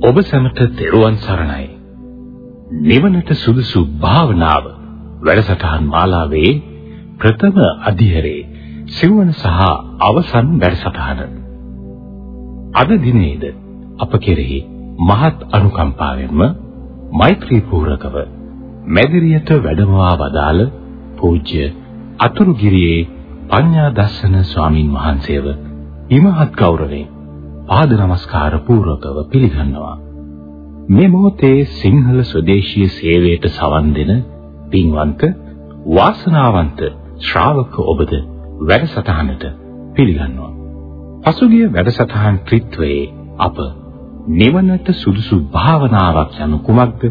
ඔබ සැමට තෙරුවන් සරණයි. නිවනට සුදුසු භාවනාව වැඩසටහන් මාලාවේ ප්‍රථම අධ්‍යයනයේ සිවණ සහ අවසන් වැඩසටහන. අද දිනේද අප කෙරෙහි මහත් අනුකම්පාවෙන්ම මෛත්‍රී පූරකව මැදිරියට වැඩමවා වදාළ පූජ්‍ය අතුරුගිරියේ පඤ්ඤා දස්සන ස්වාමින් වහන්සේව ඉමහත් ගෞරවයෙන් පාද නමස්කාර පූර්වකව පිළිගන්නවා. මේ මොහොතේ සිංහල ස්වදේශීය සේවයට සවන් දෙන පින්වන්ත වාසනාවන්ත ශ්‍රාවක ඔබද වැඩසටහනට පිළිගන්නවා. පසුගිය වැඩසටහන් ත්‍රිත්වයේ අප නිවනට සුදුසු භාවනාවක් යනු කුමක්ද?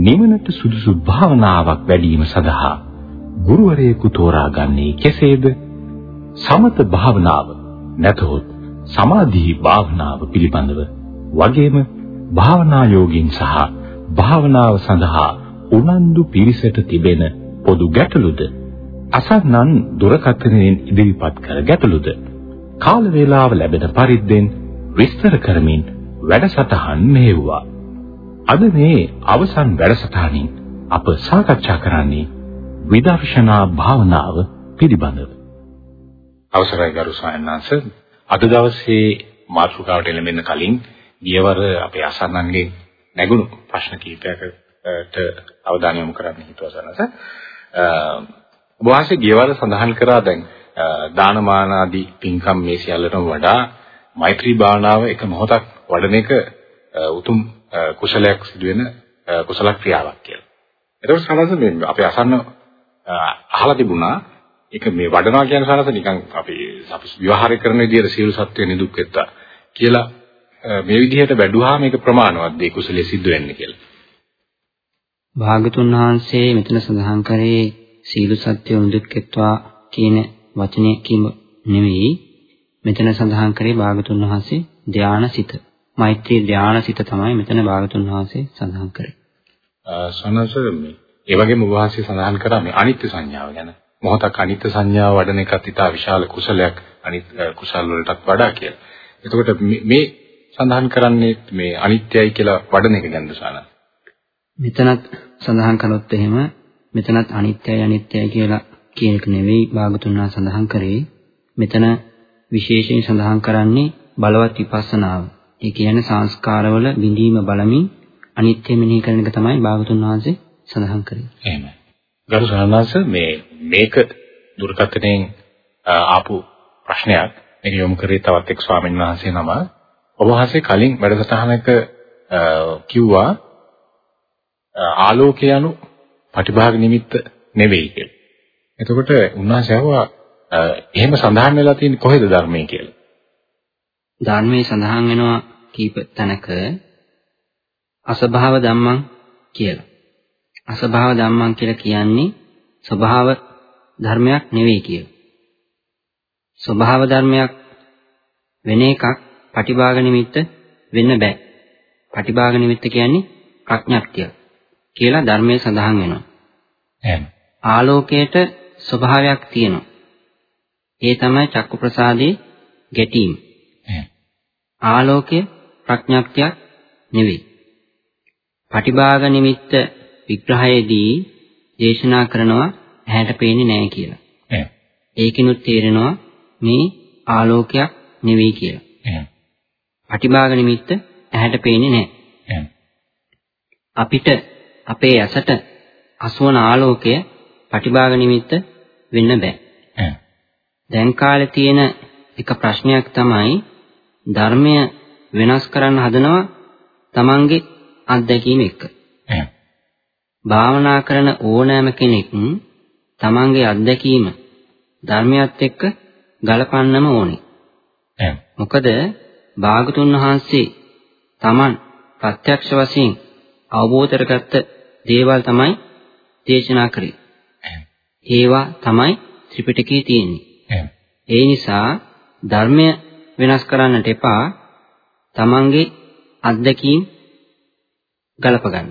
නිවනට සුදුසු භාවනාවක් වැඩිම සඳහා ගුරුවරයෙකු තෝරාගන්නේ කෙසේද? සමත භාවනාව නැතහොත් සමාධි භාවනාව පිළිබඳව වගේම භාවනා යෝගින් සහ භාවනාව සඳහා උනන්දු පිරිසට තිබෙන පොදු ගැටලුද අසන්නන් දුරකථනයෙන් ඉදිරිපත් කර ගැටලුද කාල වේලාව ලැබෙන පරිද්දෙන් විස්තර කරමින් වැඩසටහන් මෙහෙව්වා. අද මේ අවසන් වැඩසටහනින් අප සාකච්ඡා කරන්නේ විදර්ශනා භාවනාව පිළිබඳව. අවසරයි ගරු සයන්නාංශ අද දවසේ මාතෘකාවට එළඹෙන්න කලින් ගියවර අපේ අසන්නන්ගේ නැගුණු ප්‍රශ්න කිහිපයකට අවධානය යොමු කරන්න හිතුවසනස. ඔබ වාසේ ගියවර සඳහන් කරා දැන් දානමාන ආදී පින්කම් මේ සියල්ලටම වඩා මෛත්‍රී භාවනාව එක මොහොතක් වඩන එක උතුම් කුසලයක් සිදුවෙන කුසල ක්‍රියාවක් කියලා. ඒකෝ සමහරවිට මේ අපේ අසන්න අහලා තිබුණා ඒක මේ වඩනවා කියන සනස නිකන් අපි විවහාරය කරන විදිහට සියලු සත්‍ය නිදුක් වෙත්තා කියලා මේ විදිහට වැඩුවාම මේක ප්‍රමාණවත් දෙය කුසලයේ සිද්ධ වෙන්නේ කියලා. භාගතුන් වහන්සේ මෙතන සඳහන් කරේ සීල සත්‍ය නිදුක් වෙත්වා කියන වචනේ කීම නෙවෙයි මෙතන සඳහන් කරේ භාගතුන් වහන්සේ ධානාසිත. මෛත්‍රී ධානාසිත තමයි මෙතන භාගතුන් වහන්සේ සඳහන් කරේ. සනස මේ ඒ වගේම වහන්සේ සඳහන් කරා මේ අනිත්‍ය සංඥාව ගැන. මොහොතක් අනිත්‍ය සංඥාව වඩන එකත් ඉතා විශාල කුසලයක් අනිත් කුසල් වලටත් වඩා කියලා. එතකොට මේ සඳහන් කරන්නේ මේ අනිත්‍යයි කියලා වඩන එක ගැනද සාන? මෙතනත් සඳහන් කළොත් එහෙම මෙතනත් අනිත්‍යයි අනිත්‍යයි කියලා කියන එක නෙවෙයි භාගතුන්වා සඳහන් කරේ. මෙතන විශේෂයෙන් සඳහන් කරන්නේ බලවත් විපස්සනාව. ඒ කියන්නේ සංස්කාරවල බිඳීම බලමින් අනිත්‍ය මෙනෙහි කරන එක තමයි භාගතුන් වහන්සේ සඳහන් කරේ. එහෙමයි. ගරු සානස මේ මේක දුර්ගතණයෙන් ආපු ප්‍රශ්නයක්. මේක යොමු කරේ තවත් එක් ස්වාමීන් වහන්සේ නම. ඔබ වහන්සේ කලින් වැඩසටහනක කිව්වා ආලෝකය anu පටිභාග නිමිත්ත නෙවෙයි කියලා. එතකොට උන්වහන්සේ අහුවා එහෙම සඳහන් වෙලා තියෙන්නේ කොහෙද ධර්මයේ කියලා. ධර්මයේ සඳහන් වෙනවා කීප තැනක අසභාව ධම්මං කියලා. අසභාව ධම්මං කියලා කියන්නේ ස්වභාව ධර්මයක් නෙවෙයි කියලා. ස්වභාව ධර්මයක් වෙන එකක් පටිභාග නිමිත්ත වෙන්න බෑ. පටිභාග නිමිත්ත කියන්නේ ප්‍රඥප්තිය කියලා ධර්මයේ සඳහන් වෙනවා. එහෙනම් ආලෝකයට ස්වභාවයක් තියෙනවා. ඒ තමයි චක්කු ප්‍රසාදේ ගැටීම. ආලෝකය ප්‍රඥප්තියක් නෙවෙයි. පටිභාග නිමිත්ත විග්‍රහයේදී දේශනා කරනවා ඇහැට පේන්නේ නැහැ කියලා. ඒකිනුත් තේරෙනවා මේ ආලෝකයක් නෙවෙයි කියලා. පටිභාග නිමිත්ත ඇහැට පේන්නේ නැහැ. අපිට අපේ ඇසට අසුවන ආලෝකය පටිභාග නිමිත්ත වෙන්න බෑ. දැන් කාලේ තියෙන එක ප්‍රශ්නයක් තමයි ධර්මය වෙනස් කරන්න හදනවා තමන්ගේ අත්දැකීම එක්ක. භාවනා කරන ඕනෑම කෙනෙක් තමන්ගේ අත්දැකීම ධර්මයත් එක්ක ගලපන්නම ඕනේ. මොකද භාගතුන් වහන්සේ තමන් ප්‍රත්‍යක්ෂ වශයෙන් අවබෝධ කරගත්ත දේවල් තමයි දේශනා කරේ. ඒවා තමයි ත්‍රිපිටකයේ තියෙන්නේ. ඒ නිසා ධර්මය වෙනස් කරන්නට එපා. තමන්ගේ අත්දැකීම් ගලප ගන්න.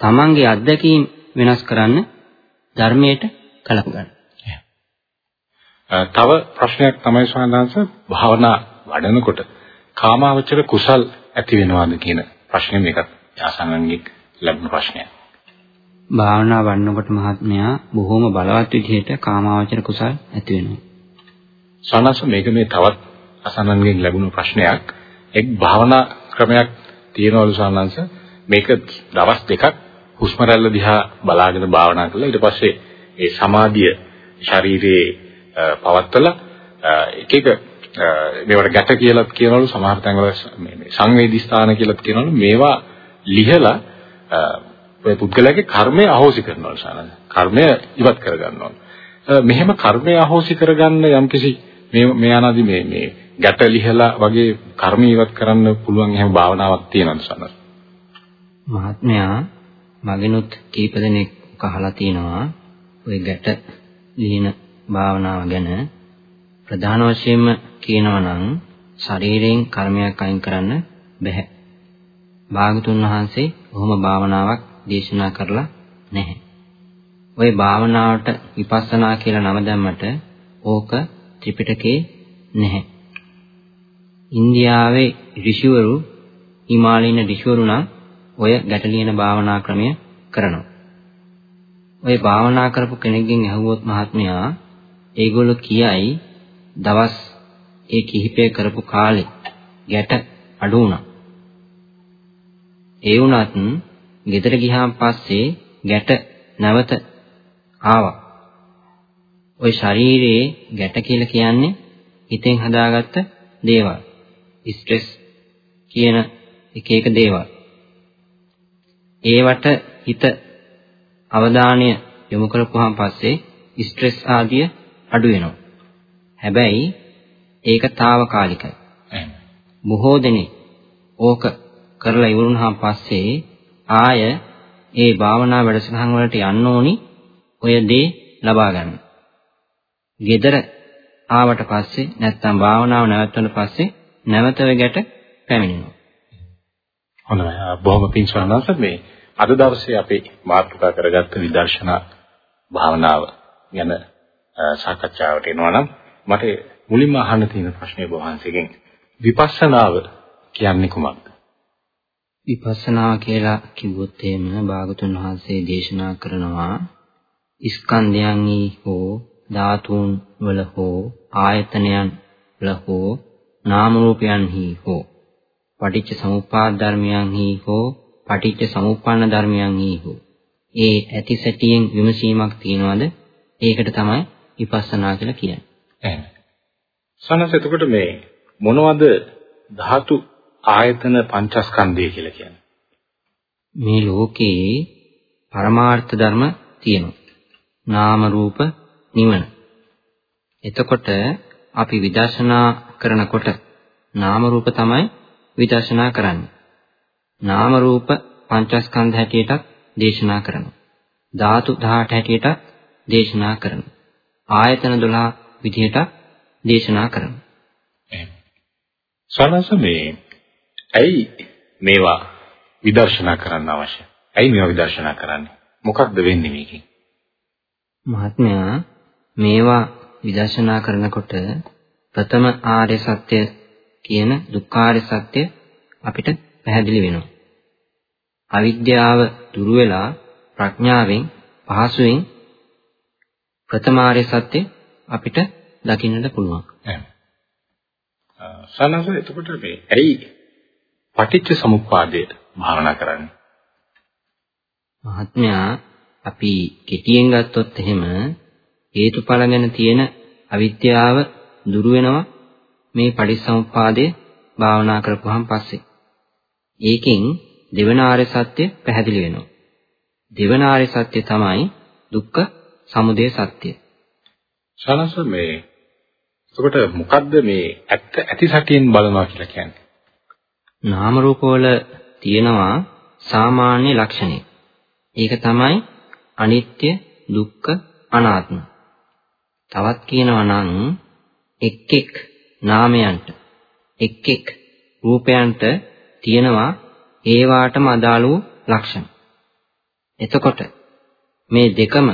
තමන්ගේ අත්දැකීම් වෙනස් කරන්න ධර්මයට කලප ගන්න. තව ප්‍රශ්නයක් තමයි ස්වාමීන් භාවනා වඩනකොට කාමාවචර කුසල් ඇති වෙනවද කියන ප්‍රශ්නේ මේකත් ආසන්නන්ගේ ලැබුණු ප්‍රශ්නයක්. භාවනා වඩනකොට මහත්මයා බොහොම බලවත් විදිහට කාමාවචර කුසල් ඇති වෙනවා. සනස මේක මේ තවත් අසන්නන්ගෙන් ලැබුණු ප්‍රශ්නයක්. එක් භාවනා ක්‍රමයක් තියෙනවලු සනංශ මේක දවස් දෙකක් හුස්ම රැල්ල දිහා බලාගෙන භාවනා කළා. ඊට පස්සේ ඒ සමාධිය ශරීරයේ පවත්තලා එක එක මේවට ගැට කියලා කියනවලු සමහර තැන්වල මේ සංවේදී ස්ථාන කියලා කියනවලු. මේවා ලිහලා ඔය පුද්ගලයාගේ කර්මය අහෝසි කරනවලු සානද කර්මය ඉවත් කරගන්නවලු මෙහෙම කර්මය අහෝසි කරගන්න යම්කිසි මේ මේ අනාදි මේ මේ ගැට ලිහලා වගේ කර්ම ඉවත් කරන්න පුළුවන් එහෙම භාවනාවක් තියෙනවද සානද මහත්මයා මගෙනුත් කීප දෙනෙක් අහලා තිනවා ওই ගැට ලිහින භාවනාව ගැන ප්‍රධාන වශයෙන්ම කියනවා නම් ශරීරයෙන් කර්මයක් අයින් කරන්න බෑ. භාගතුන් වහන්සේ ඔහොම භාවනාවක් දේශනා කරලා නැහැ. ওই භාවනාවට විපස්සනා කියලා නම දැම්මට ඕක ත්‍රිපිටකේ නැහැ. ඉන්දියාවේ ඍෂිවරු හිමාලයන ඍෂිවරු නම් ඔය ගැටලියන භාවනා ක්‍රමය කරනවා. ඔය භාවනා කරපු කෙනෙක්ගෙන් අහුවොත් මහත්මයා ඒගොල්ලෝ කියයි දවස් ඒ කිහිපය කරපු කාලේ ගැට අඩු වුණා. ඒ වුණත් ගෙදර ගියාන් පස්සේ ගැට නැවත ආවා. ওই ශරීරයේ ගැට කියලා කියන්නේ හිතෙන් හදාගත්ත දේවල්. ස්ට්‍රෙස් කියන එක එක දේවල්. ඒවට හිත අවධානය යොමු කරපුවාන් පස්සේ ස්ට්‍රෙස් ආදිය අඩු වෙනවා. හැබැයි ඒක తాවකාලිකයි. බොහෝ දෙනෙක් ඕක කරලා ඉවරුනහම පස්සේ ආය ඒ භාවනා වැඩසටහන් වලට යන්න ඕනි ඔය දේ ලබා ගන්න. gedara ආවට පස්සේ නැත්තම් භාවනාව නැවතුනට පස්සේ නැවත වෙගට පැමිණෙනවා. හොඳයි. බොහොම පිං ස්වාමීන් මේ අද දවසේ අපි මාතෘකා කරගත්ත විදර්ශනා භාවනාව ගැන සාකච්ඡාවට එනවා නම් මට මුලින්ම අහන්න තියෙන ප්‍රශ්නේ වහන්සේගෙන් විපස්සනාව කියන්නේ කුමක්ද? විපස්සනා කියලා කිව්වොත් එහෙම භාගතුන් වහන්සේ දේශනා කරනවා ස්කන්ධයන්හි හෝ ධාතුන් වල හෝ ආයතනයන් වල හෝ නාම රූපයන්හි හෝ පටිච්ච සමුප්පාද ධර්මයන්හි හෝ පටිච්ච සමුප්පන්න ධර්මයන්හි හෝ ඒ ඇති සැටියෙන් විමසීමක් තියනවාද ඒකට තමයි විපස්සනා කියලා කියන්නේ. එහෙනම් සනස එතකොට මේ මොනවද ධාතු ආයතන පංචස්කන්ධය කියලා කියන්නේ? මේ ලෝකේ පරමාර්ථ ධර්ම තියෙනවා. නාම රූප නිවන. එතකොට අපි විදර්ශනා කරනකොට නාම රූප තමයි විදර්ශනා කරන්නේ. නාම රූප පංචස්කන්ධ හැටියටත් දේශනා කරනවා. ධාතු 18 හැටියටත් දේශනා කරනවා. ආයතන 12 විදිහට දේශනා කරනවා. එහෙනම් සනස මේ ඇයි මේවා විදර්ශනා කරන්න අවශ්‍ය? ඇයි මේවා විදර්ශනා කරන්නේ? මොකක්ද වෙන්නේ මේකෙන්? මහත්මයා මේවා විදර්ශනා කරනකොට ප්‍රථම ආර්ය සත්‍ය කියන දුක්ඛාරය සත්‍ය අපිට පැහැදිලි වෙනවා. අවිද්‍යාව දුරු වෙලා ප්‍රඥාවෙන් පහසුවෙන් ප්‍රථමාර්ය සත්‍ය අපිට දකින්නට පුළුවන්. සනස එතකොට මේ ඇයි පටිච්ච සමුප්පාදයට භාවනා කරන්නේ? මහත්මයා අපි කෙටියෙන් ගත්තොත් එහෙම හේතුඵල ගැන තියෙන අවිද්‍යාව දුරු වෙනවා මේ පටිච්චසමුප්පාදයේ භාවනා කරපුවාන් පස්සේ. ඒකෙන් දෙවන ආර්ය සත්‍ය පැහැදිලි වෙනවා. දෙවන ආර්ය සත්‍ය තමයි දුක්ඛ සමුදය සත්‍ය. සනස මේ එතකොට මොකද්ද මේ ඇත්ත ඇති සැටියෙන් බලනවා කියලා කියන්නේ? නාම රූපවල තියෙනවා සාමාන්‍ය ලක්ෂණය. ඒක තමයි අනිත්‍ය, දුක්ඛ, අනාත්ම. තවත් කියනවා නම් එක් එක් නාමයන්ට එක් එක් රූපයන්ට තියෙනවා ඒ වාටම අදාළ වූ ලක්ෂණ. එතකොට මේ දෙකම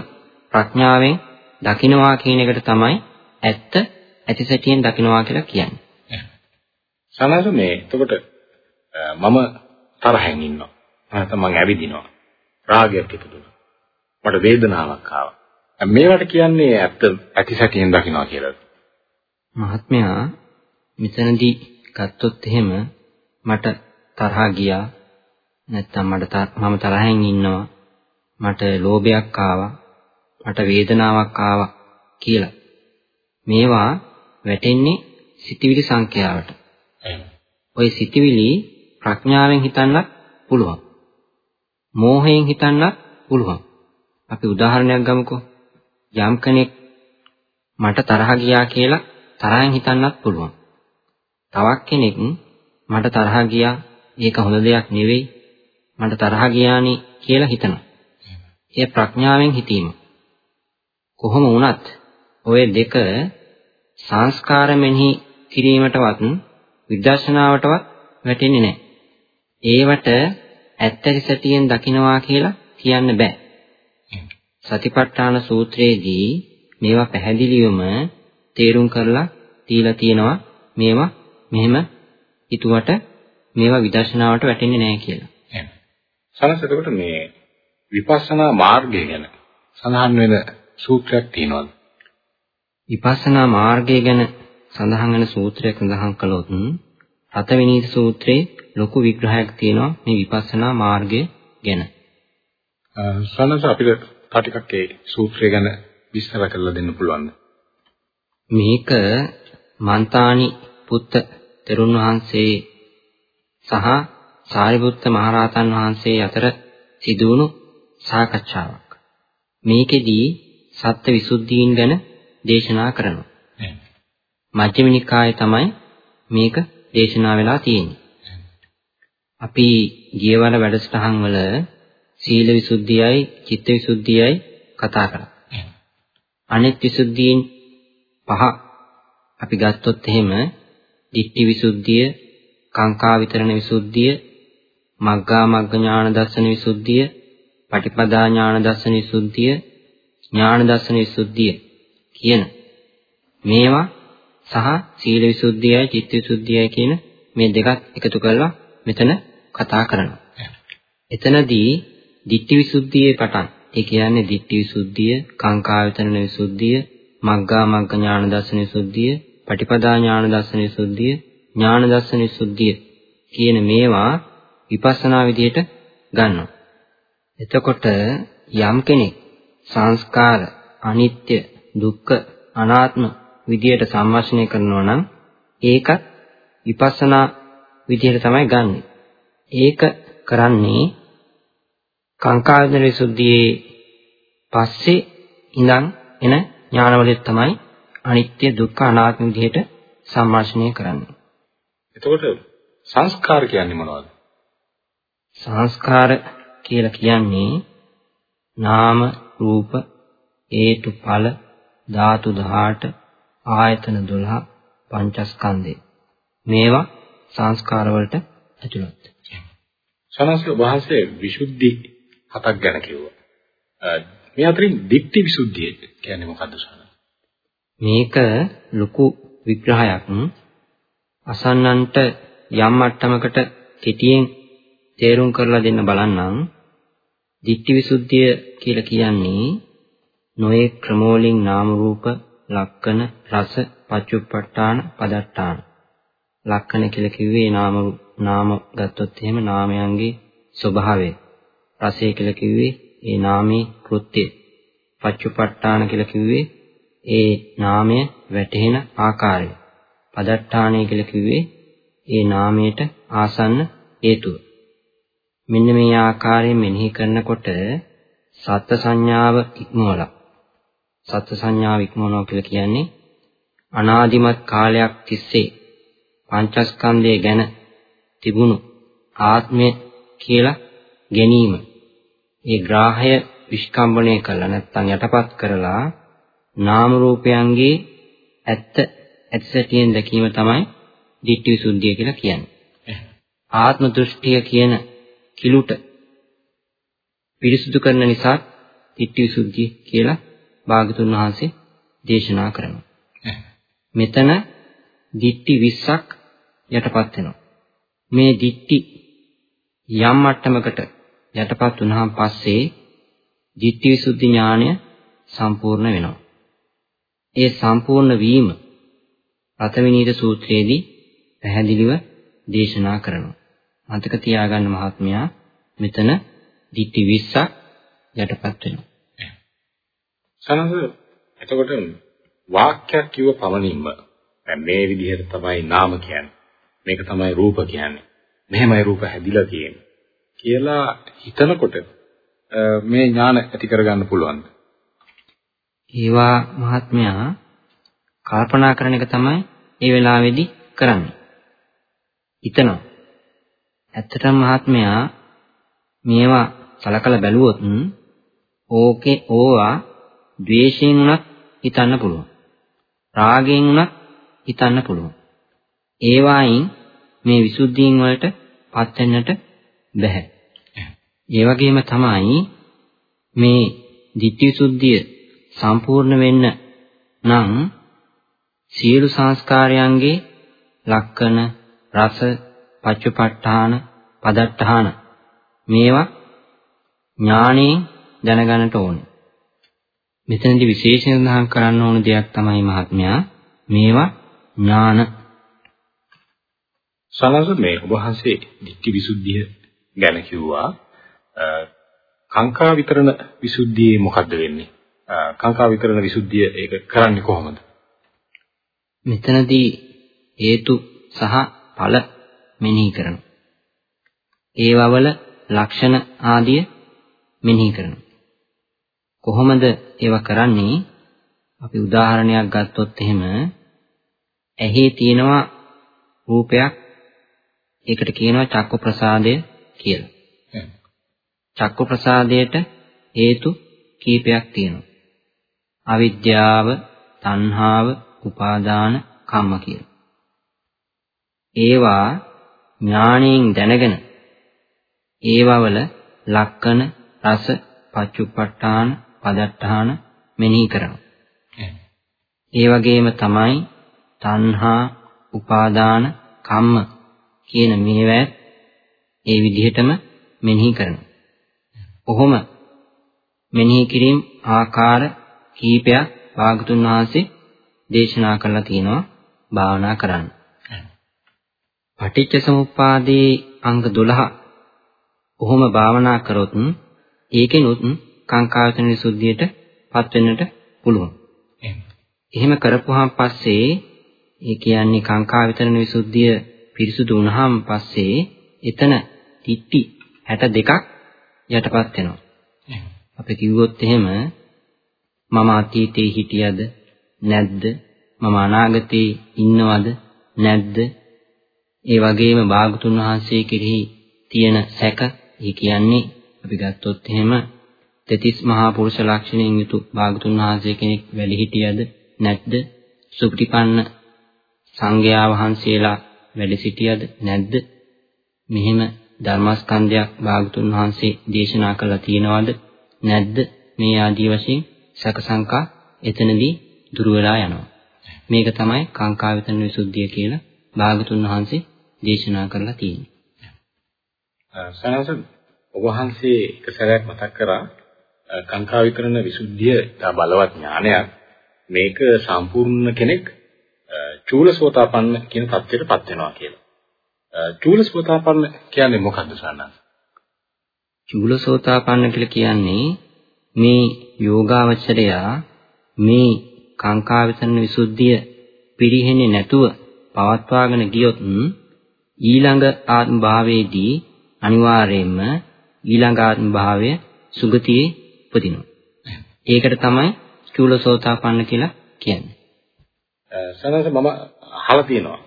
ප්‍රඥාවෙන් දකින්නවා කියන එකට තමයි ඇත්ත ඇතිසැටියෙන් දකින්නවා කියලා කියන්නේ. සමහර මේ එතකොට මම තරහෙන් ඉන්නවා. නැත්නම් මං ඇවිදිනවා. රාගයක් ඉපදුණා. මට වේදනාවක් ආවා. මේවට කියන්නේ ඇත්ත ඇතිසැටියෙන් දකින්නවා කියලා. මහත්මයා මෙතනදී ගත්තොත් එහෙම මට තරහා ගියා. නැත්තම් මට මම තරහෙන් ඉන්නවා. මට ලෝභයක් ආවා. මට වේදනාවක් ආවා කියලා. මේවා වැටෙන්නේ සිටිවිලි සංඛ්‍යාවට. ওই සිටිවිලි ප්‍රඥාවෙන් හිතන්නත් පුළුවන්. මෝහයෙන් හිතන්නත් පුළුවන්. අපි උදාහරණයක් ගමුකෝ. යම් කෙනෙක් මට තරහ ගියා කියලා තරහෙන් හිතන්නත් පුළුවන් තවක් කෙනෙක් මට තරහ ගියා ඒක හොඳ දෙයක් නෙවෙයි මට තරහ ගියානේ කියලා හිතනවා. ඒ ප්‍රඥාවෙන් හිතීම. කොහොම වුණත් ඔය දෙක සංස්කාර මෙනෙහි කිරීමටවත් විදර්ශනාවටවත් වැටෙන්නේ නැහැ. ඒවට ඇත්තටි සැටියෙන් දකින්නවා කියලා කියන්න බෑ. සතිපට්ඨාන සූත්‍රයේදී මේවා පැහැදිලිවම තේරුම් කරලා දීලා තියෙනවා මේවා මෙහෙම හිතුවට මේවා විදර්ශනාවට වැටෙන්නේ නැහැ කියලා. එහෙනම් සනස එතකොට මේ විපස්සනා මාර්ගය ගැන සඳහන් වෙන සූත්‍රයක් තියෙනවද? විපස්සනා මාර්ගය ගැන සඳහන් වෙන සූත්‍රයක් සඳහන් කළොත් රතවිනීත සූත්‍රයේ ලොකු විග්‍රහයක් තියෙනවා මේ විපස්සනා මාර්ගය ගැන. සනස අපිට ටිකක් ඒ සූත්‍රය ගැන විස්තර කරලා දෙන්න පුළුවන්ද? මේක මන්තානි පුත්ත තෙරුන් වහන්සේ සහ සාරිපුත්ත මහරහතන් වහන්සේ අතර සිදුවුණු සාකච්ඡාවක්. මේකෙදී සත්‍ය විසුද්ධීන් ගැන දේශනා කරනවා. මජ්ක්‍ධිම නිකායේ තමයි මේක දේශනා වෙලා තියෙන්නේ. අපි ගියවර වැඩසටහන් වල සීල විසුද්ධියයි චිත්ත විසුද්ධියයි කතා කරා. අනෙක් විසුද්ධීන් පහ අපි ගත්තොත් එහෙම ditthi visuddhiya කාංකා විතරණ විසුද්ධිය, මග්ගා මග්ග ඥාන දර්ශන විසුද්ධිය, පටිපදා ඥාන දර්ශන විසුද්ධිය, ඥාන දර්ශන විසුද්ධිය කියන මේවා සහ සීල විසුද්ධියයි චිත්ත විසුද්ධියයි කියන මේ දෙකත් එකතු කරලා මෙතන කතා කරනවා. එතනදී ditthi visuddhiයේ පටන් ඒ කියන්නේ ditthi visuddhiය, කාංකා විතරණ විසුද්ධිය, මග්ගා මග්ග ඥාන දර්ශන විසුද්ධිය, පටිපදා ඥාන දර්ශන විසුද්ධිය, ඥාන දර්ශන විසුද්ධිය කියන මේවා විපස්සනා විදියට ගන්නවා. එතකොට යම් කෙනෙක් සංස්කාර අනිත්‍ය දුක්ඛ අනාත්ම විදියට සම්මර්ෂණය කරනවා නම් ඒකත් විපස්සනා විදියට තමයි ගන්නෙ. ඒක කරන්නේ කාංකාවදන විසුද්ධියේ පස්සේ ඉඳන් එන ඥානවලට තමයි අනිත්‍ය දුක්ඛ අනාත්ම විදියට සම්මර්ෂණය කරන්නේ. එතකොට සංස්කාර කියන්නේ මොනවද? සංස්කාර කියලා කියන්නේ නාම රූප හේතු ඵල ධාතු 18 ආයතන 12 පංචස්කන්ධය මේවා සංස්කාර වලට ඇතුළත්. සනස්ල වහන්සේ විසුද්ධි හතක් ගැන කිව්වා. මේ අතරින් ditthi visuddhiය කියන්නේ මොකද්ද සනස්? මේක ලොකු විග්‍රහයක් අසන්නන්ට යම් මට්ටමකට කෙටියෙන් තේරුම් කරලා දෙන්න බලන්නම්. ditthi visuddhiya කියලා කියන්නේ නොයේ ක්‍රමෝලින් නාම රූප ලක්කන රස පච්චුප්පට්ඨාන පදට්ඨාන ලක්කන කියලා කිව්වේ නාම නාම ගත්තොත් එහෙම නාමයන්ගේ ස්වභාවය රසය කියලා කිව්වේ ඒ නාමයේ කෘත්‍යය පච්චුපට්ඨාන කියලා කිව්වේ ඒ නාමය වැටහෙන ආකාරය පදට්ඨානය කියලා කිව්වේ ඒ නාමයට ආසන්න හේතුව. මෙන්න මේ ආකාරයෙන් මෙනෙහි කරනකොට සත්ත්ව සංඥාව ඉක්මවලා සත්ත්ව සංඥාව ඉක්මවනවා කියලා කියන්නේ අනාදිමත් කාලයක් තිස්සේ පංචස්කන්ධය ගැන තිබුණු ආත්මය කියලා ගැනීම ඒ ග්‍රාහය විස්කම්බණය කළා නැත්නම් යටපත් කරලා නාම රූපයන්ගේ ඇත්ත ඇතිසැටියෙන් දැකීම තමයි ditthi visuddhiය කියලා කියන්නේ. ආත්ම දෘෂ්ටිය කියන කිලුට පිරිසුදු කරන නිසා ditthi visuddhiය කියලා භාගතුන් වහන්සේ දේශනා කරනවා. මෙතන ditthi 20ක් යටපත් වෙනවා. මේ දික්ටි යම් මට්ටමකට යටපත් වුණාන් පස්සේ දිට්ඨි විසුද්ධි ඥානය සම්පූර්ණ වෙනවා. ඒ සම්පූර්ණ වීම රතවිනීත සූත්‍රයේදී පැහැදිලිව දේශනා කරනවා. මතක තියාගන්න මහත්මයා මෙතන දිට්ඨි 20ක් යටපත් වෙනවා. සනස එතකොට වාක්‍යයක් කිව්ව පමණින්ම දැන් මේ විදිහට තමයි නාම කියන්නේ. මේක තමයි රූප කියන්නේ. මෙහෙමයි රූප හැදිලා තියෙන්නේ. කියලා හිතනකොට මේ ඥාන ඇති කරගන්න පුළුවන්ද? ඒවා මහත්මයා කල්පනා කරන එක තමයි ඒ වෙලාවේදී කරන්නේ. හිතනවා. ඇත්තටම මහත්මයා මේවා සලකලා බැලුවොත් ඕකේ ඕවා ද්වේෂයෙන් උනත් හිතන්න පුළුවන්. රාගයෙන් උනත් හිතන්න පුළුවන්. ඒ වයින් මේ විසුද්ධීන් වලට පත් වෙන්නට බෑ. ඒ වගේම තමයි මේ ditthi සුද්ධිය සම්පූර්ණ වෙන්න නම් සියලු සංස්කාරයන්ගේ ලක්කන රස පච්චපට්ඨාන පදට්ඨාන මේවා ඥාණයෙන් දැනගන්නට ඕනේ. මෙතනදී විශේෂයෙන් සඳහන් කරන්න ඕන දෙයක් තමයි මහත්මයා මේවා ඥාන සලස මේ ඔබ වහන්සේ ditthi visuddhiය ගැන කිව්වා. කාංකා විතරණ විසුද්ධියේ මොකද්ද වෙන්නේ? කාංකා විතරණ විසුද්ධිය ඒක කරන්නේ කොහොමද? මෙතනදී හේතු සහ ඵල මෙනෙහි කරනවා. ඒවවල ලක්ෂණ ආදිය මෙනෙහි කරනවා. කොහොමද ඒව කරන්නේ? අපි උදාහරණයක් ගත්තොත් එහෙම ඇහි තියෙනවා රූපයක්. ඒකට කියනවා චක්කු ප්‍රසාදය. කියලා. චක්කු ප්‍රසාදයට හේතු කීපයක් තියෙනවා. අවිද්‍යාව, තණ්හාව, උපාදාන, කම්ම කියලා. ඒවා ඥාණයෙන් දැනගෙන ඒවවල ලක්කන, රස, පච්චුප්පට්ඨාන, පදට්ඨාන මෙනෙහි කරනවා. ඒ වගේම තමයි තණ්හා, උපාදාන, කම්ම කියන මේවා ඒ විදිහටම මෙනෙහි කරනවා. ඔහොම මෙනෙහි කිරීම ආකාර කීපයක් භාගතුන් වහන්සේ දේශනා කරලා තියෙනවා භාවනා කරන්න. පටිච්ච සමුප්පාදේ අංග 12 ඔහොම භාවනා කරොත් ඒකෙනුත් කාංකායතන විසුද්ධියට පත් වෙන්නට පුළුවන්. එහෙම කරපුවාන් පස්සේ ඒ කියන්නේ කාංකා විතරන විසුද්ධිය පිරිසුදු වුණාම පස්සේ එතන තිට්ටි 62ක් යටපත් වෙනවා. අපි කිව්වොත් එහෙම මම අතීතේ හිටියද නැද්ද? මම අනාගතේ ඉන්නවද නැද්ද? ඒ වගේම භාගතුන් වහන්සේ කෙරෙහි තියෙන සැක, ඒ කියන්නේ අපි ගත්තොත් එහෙම තෙතිස් මහා පුරුෂ ලක්ෂණයෙන් යුතු භාගතුන් වහන්සේ කෙනෙක් වැඩි හිටියද නැද්ද? සුපටිපන්න සංඝයා වහන්සේලා වැඩ සිටියද නැද්ද? මෙහෙම ධර්මස්කන්ධයක් භාගතුන් වහන්සේ දේශනා කළා තියෙනවද නැද්ද? මේ ආදී වශයෙන් සකසංකා එතනදී දුර වෙලා යනවා. මේක තමයි කාංකා විතන විසුද්ධිය කියලා භාගතුන් වහන්සේ දේශනා කරලා තියෙන්නේ. සනස ඔබ වහන්සේ එක සැරයක් මතක් කරා කාංකා විතරන විසුද්ධිය තා බලවත් ඥානයක් මේක සම්පූර්ණ කෙනෙක් චූලසෝතාපන්න කියන தත්ත්වයටපත් වෙනවා කියලා. චූලසෝතාපන්න කියන්නේ මොකක්ද සන්නස්? චූලසෝතාපන්න කියලා කියන්නේ මේ යෝගාවචරයා මේ කාංකාවිතන විසුද්ධිය පිරිහෙන්නේ නැතුව පවත්වාගෙන ගියොත් ඊළඟ ආත්ම භාවයේදී අනිවාර්යයෙන්ම ඊළඟ ආත්ම භාවය සුගතියේ උපදිනවා. ඒකට තමයි චූලසෝතාපන්න කියලා කියන්නේ. සනස මම අහලා තියෙනවා.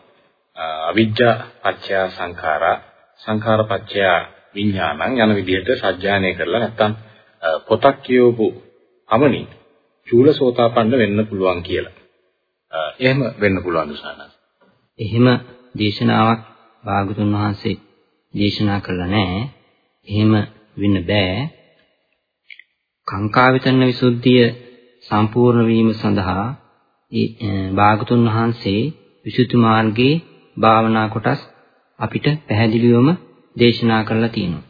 අවිජ්ජා පත්‍ය සංඛාරා සංඛාර පත්‍ය විඥානං යන විදිහට සජ්ජායනය කරලා නැත්තම් පොතක් කියවපු අමනි චූලසෝතාපන්න වෙන්න පුළුවන් කියලා. එහෙම වෙන්න පුළුවන් දුසානස්. එහෙම දේශනාවක් භාගතුන් වහන්සේ දේශනා කළා නෑ. එහෙම වෙන්න බෑ. කාංකා විතරන විසුද්ධිය සම්පූර්ණ වීම සඳහා ඒ භාගතුන් වහන්සේ විසුද්ධි මාර්ගයේ භාවනා කොටස් අපිට පැහැදිලිවම දේශනා කරලා තියෙනවා.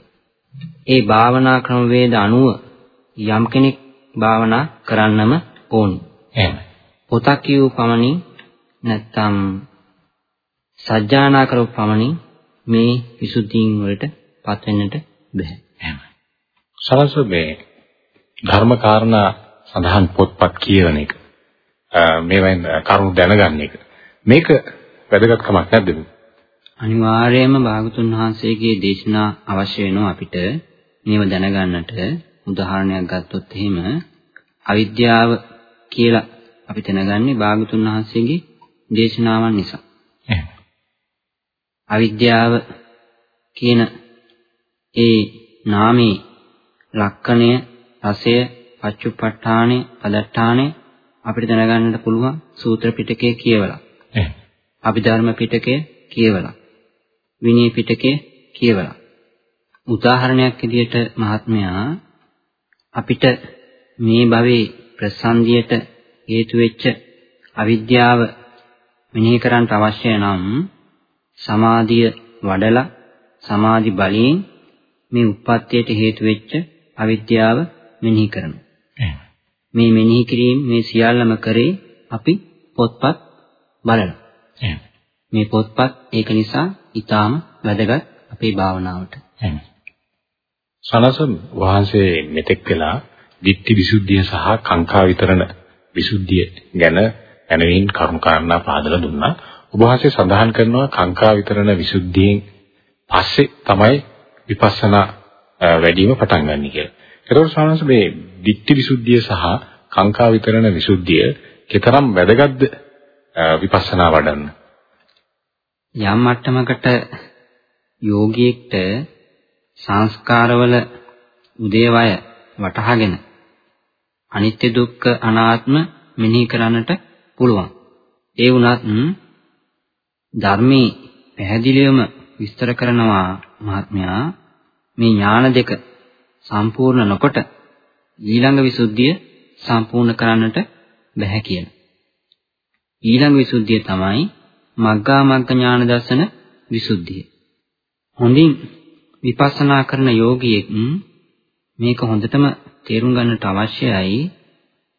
ඒ භාවනා ක්‍රමවේද අනුව යම් කෙනෙක් භාවනා කරන්නම ඕනි. එහෙමයි. පොතක් කියූ පමණින් නැත්තම් සජ්ජානා කරපු පමණින් මේ විසුද්ධීන් වලට පත් වෙන්නට බෑ. එහෙමයි. සරස මේ ධර්ම කාරණා සඳහන් පොත්පත් කියවන එක මේවෙන් කරුණු දැනගන්න එක මේක වැදගත්කමක් නැද්ද අනිවාර්යයෙන්ම භාගතුන් වහන්සේගේ දේශනා අවශ්‍ය වෙනවා අපිට මේව දැනගන්නට උදාහරණයක් ගත්තොත් එහෙම අවිද්‍යාව කියලා අපි දැනගන්නේ භාගතුන් වහන්සේගේ දේශනාවන් නිසා. අවිද්‍යාව කියන ඒ නාමයේ ලක්ෂණය, රසය, පච්චුප්පට්ඨානෙ, පදට්ඨානෙ අපිට දැනගන්නට පුළුවන් සූත්‍ර පිටකයේ කියවලා. අභිධර්ම පිටකයේ කියවලා. විනය පිටකයේ කියවලා. උදාහරණයක් විදිහට මහත්මයා අපිට මේ භවයේ ප්‍රසන්දියට හේතු වෙච්ච අවිද්‍යාව මෙනෙහි කරන්න අවශ්‍ය නම් සමාධිය වඩලා සමාධි බලයෙන් මේ උප්පත්තියට හේතු වෙච්ච අවිද්‍යාව මෙනෙහි කරනවා. මේ මෙනෙහි කිරීම මේ සියල්ලම කරේ අපි පොත්පත් බලනවා. මේ පොත්පත් ඒක නිසා ඊටාම වැදගත් අපේ භාවනාවට. සනස වහන්සේ මෙතෙක් වෙලා ditthi visuddhiya සහ කාංකා විතරණ විසුද්ධිය ගැන පැනවීම කරුණු කාරණා පහදලා දුන්නා. ඔබ වහන්සේ සඳහන් කරනවා කාංකා විතරණ විසුද්ධියෙන් පස්සේ තමයි විපස්සනා වැඩිම පටන් ගන්න කියලා. ඒතකොට සාමාන්‍යයෙන් මේ ditthi visuddhiya සහ කාංකා විතරණ විසුද්ධිය කතරම් වැදගත්ද විපස්සනා වඩන්න? යම් මට්ටමකට යෝගියෙක්ට සංස්කාරවල උදේවය වටහාගෙන අනිත්‍ය දුක්ඛ අනාත්ම මෙනෙහි කරන්නට පුළුවන්. ඒ වුණත් ධර්මයේ පැහැදිලිවම විස්තර කරනවා මහත්මයා මේ ඥාන දෙක සම්පූර්ණ නොකොට ඊළඟ විසුද්ධිය සම්පූර්ණ කරන්නට බැහැ කියලා. ඊළඟ විසුද්ධිය තමයි මග්ගා මග්ග ඥාන දර්ශන විසුද්ධිය. හොඳින් විපස්සනා කරන යෝගියෙක් මේක හොඳටම තේරුම් ගන්නට අවශ්‍යයි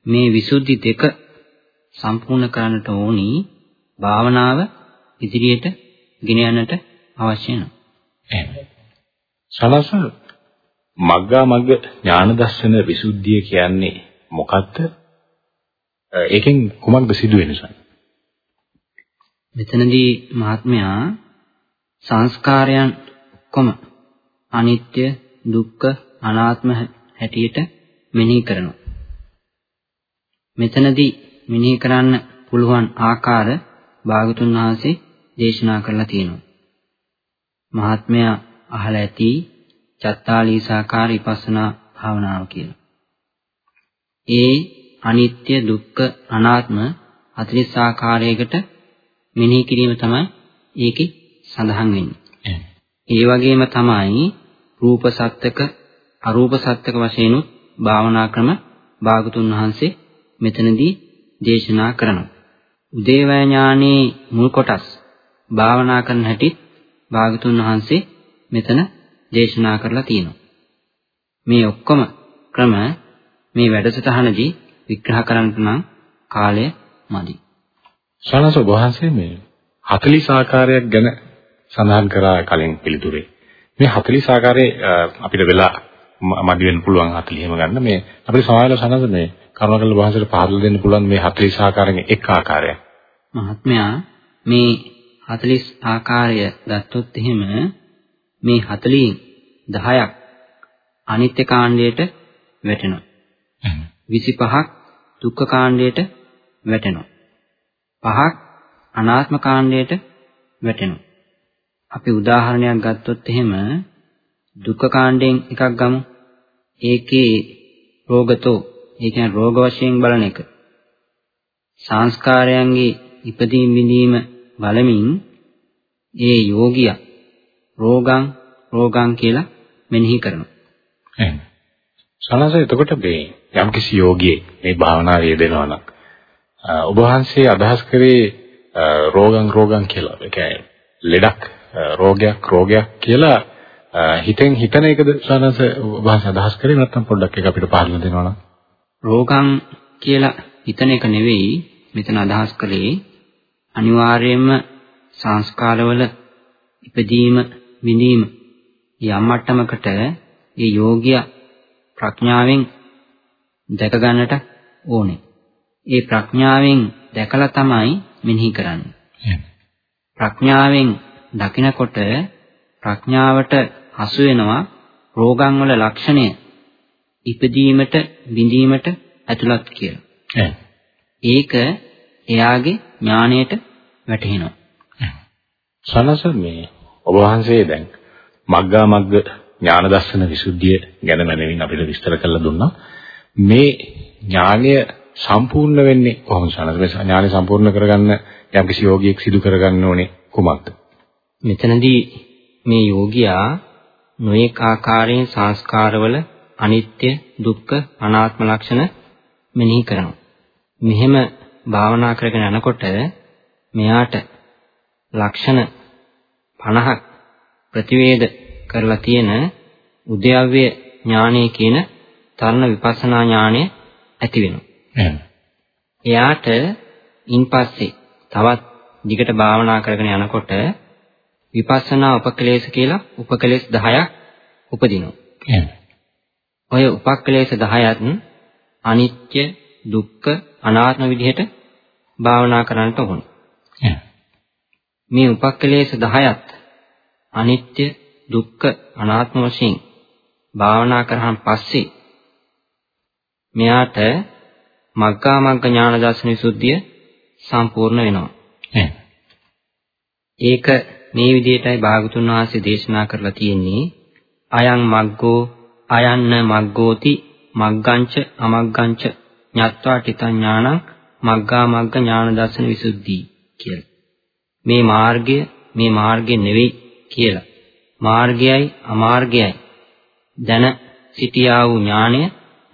මේ විසුද්ධි දෙක සම්පූර්ණ කරන්නට ඕනි භාවනාව ඉදිරියට ගෙන යන්නට අවශ්‍ය වෙනවා. එහෙමයි. සලස මග්ගා මග්ග ඥාන දර්ශන විසුද්ධිය කියන්නේ මොකක්ද? ඒකෙන් කුමක්ද සිදුවෙන්නේ? මෙතනදී මහත්මයා සංස්කාරයන් ඔක්කොම අනිත්‍ය දුක්ඛ අනාත්ම හැටියට මෙනෙහි කරනවා. මෙතනදී මෙනෙහි කරන්න පුළුවන් ආකාර භාගතුන් වහන්සේ දේශනා කරලා තියෙනවා. මහත්මයා අහලා ඇති චත්තාලීසාකාර විපස්සනා භාවනාව කියලා. ඒ අනිත්‍ය දුක්ඛ අනාත්ම 40 ආකාරයකට මෙනෙහි කිරීම තමයි ඒකේ සඳහන් වෙන්නේ. ඒ වගේම තමයි රූප සත්‍යක අරූප සත්‍යක වශයෙන් භාවනා ක්‍රම භාගතුන් වහන්සේ මෙතනදී දේශනා කරනවා. උදේවය ඥානයේ මුල් කොටස් භාවනා කරන හැටි භාගතුන් වහන්සේ මෙතන දේශනා කරලා තියෙනවා. මේ ඔක්කොම ක්‍රම මේ වැඩසටහනදී විග්‍රහ කරන්නට නම් කාලය මදි. ශානස වහන්සේ මේ 40 ආකාරයක් ගැන සඳහන් කරා කලින් පිළිතුරේ. මේ 40 ආකාරයේ අපිට වෙලා මදි වෙන්න පුළුවන් 40ම ගන්න මේ අපිට සමාජල සනද මේ කරුණාකර වහන්සේට පාදලා දෙන්න පුළුවන් මේ 40 ආකාරයෙන් එක් ආකාරයක්. මහත්මයා මේ 40 ආකාරය ගත්තොත් එහෙම මේ 40න් 10ක් අනිත්‍ය කාණ්ඩයට වැටෙනවා. 25ක් දුක්ඛ කාණ්ඩයට වැටෙනවා. පහක් අනාත්ම කාණ්ඩයට වැටෙනවා. අපි උදාහරණයක් ගත්තොත් එහෙම දුක්ඛ කාණ්ඩයෙන් එකක් ගමු. ඒකේ රෝගතෝ ඒ කියන්නේ රෝග වශයෙන් බලන එක. සංස්කාරයන්ගේ ඉපදීම් විඳීම බලමින් ඒ යෝගියා රෝගං රෝගං කියලා මෙනෙහි කරනවා. එහෙනම් සනස එතකොට මේ යම්කිසි යෝගියෙක් මේ භාවනාවේ යෙදෙනවා නම් ඔබ වහන්සේ අදහස් කරේ රෝගං රෝගං කියලා. ඒ කියන්නේ ලෙඩක් රෝගයක් රෝගයක් කියලා හිතෙන් හිතන එකද සනස වාස අදහස් කරේ නැත්නම් පොඩ්ඩක් ඒක අපිට පාලන දෙනවා නම් රෝගම් කියලා හිතන එක නෙවෙයි මෙතන අදහස් කළේ අනිවාර්යයෙන්ම සංස්කාරවල ඉපදීම විඳීම යම් මට්ටමකට ඒ යෝගියා ප්‍රඥාවෙන් දැක ගන්නට ඕනේ. ඒ ප්‍රඥාවෙන් දැකලා තමයි මෙනෙහි කරන්නේ. ප්‍රඥාවෙන් දකිනකොට ප්‍රඥාවට හසු වෙනවා රෝගන් වල ලක්ෂණය ඉපදීමට බිඳීමට ඇතුළත් කියලා. ඒක එයාගේ ඥාණයට වැටහෙනවා. සනස මේ ඔබ වහන්සේ දැන් මග්ගා මග්ග ඥාන දර්ශන විසුද්ධිය ගැන මැනවින් අපිට විස්තර කරලා දුන්නා. මේ ඥානය සම්පූර්ණ වෙන්නේ කොහොමද සනස? මේ ඥානය සම්පූර්ණ කරගන්න යම්කිසි යෝගියෙක් සිදු කරගන්න ඕනේ කුමක්ද? මෙතනදී මේ යෝගියා නොඑක ආකාරයෙන් සංස්කාරවල අනිත්‍ය, දුක්ඛ, අනාත්ම ලක්ෂණ මෙනෙහි කරනවා. මෙහෙම භාවනා කරගෙන යනකොට මෙයාට ලක්ෂණ 50ක් ප්‍රතිවේද කරලා තියෙන උද්‍යව්‍ය ඥානය කියන තරණ විපස්සනා ඥානය ඇති වෙනවා. එයාට ඉන්පස්සේ තවත් දිගට භාවනා කරගෙන යනකොට විපස්සනා උපක්ලේශ කියලා උපක්ලේශ 10ක් උපදිනවා. ඔය උපක්ලේශ 10ත් අනිත්‍ය, දුක්ඛ, අනාත්ම විදිහට භාවනා කරන්නට ඕන. මේ උපක්ලේශ 10ත් අනිත්‍ය, දුක්ඛ, අනාත්ම වශයෙන් භාවනා කරහන් පස්සේ මෙයාට මග්ගා මග්ග ඥාන දර්ශන විසුද්ධිය සම්පූර්ණ වෙනවා. ඒක මේ විදිහටයි භාගතුන් වහන්සේ දේශනා කරලා තියෙන්නේ අයං මග්ගෝ අයන්න මග්ගෝති මග්ගංච අමග්ගංච ඤත්වා තිතං ඥානං මග්ගා මග්ග ඥාන දර්ශන විසුද්ධි කියලා. මේ මාර්ගය මේ මාර්ගය නෙවෙයි කියලා. මාර්ගයයි අමාර්ගයයි දැන සිටියා වූ ඥානය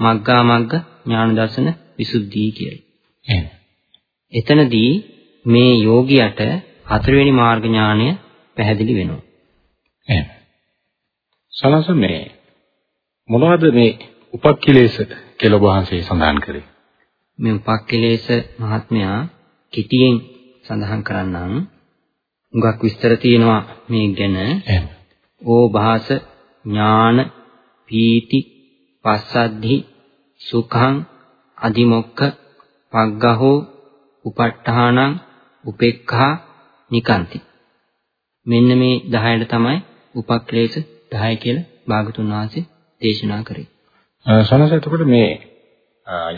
මග්ගා මග්ග ඥාන දර්ශන විසුද්ධි කියලා. එතනදී මේ යෝගියට හතරවෙනි මාර්ග ඥානය පැහැදිලි වෙනවා. එහෙම. සලස මේ මොනවද මේ උපක්ඛිලේශ කියලා වහන්සේ සඳහන් කරේ? මේ උපක්ඛිලේශ මහත්මයා කිටියෙන් සඳහන් කරන්නම්. උගක් විස්තර තියෙනවා මේ ගැන. එහෙම. ඕභාස ඥාන පීති පස්සද්ධි සුඛං අදිමොක්ඛ පග්ගහෝ උපට්ඨානං උපේක්ඛා නිකාන්ති මෙන්න මේ 10ට තමයි උපක්ලේශ 10 කියලා භාගතුන් වහන්සේ දේශනා කරේ. සනස එතකොට මේ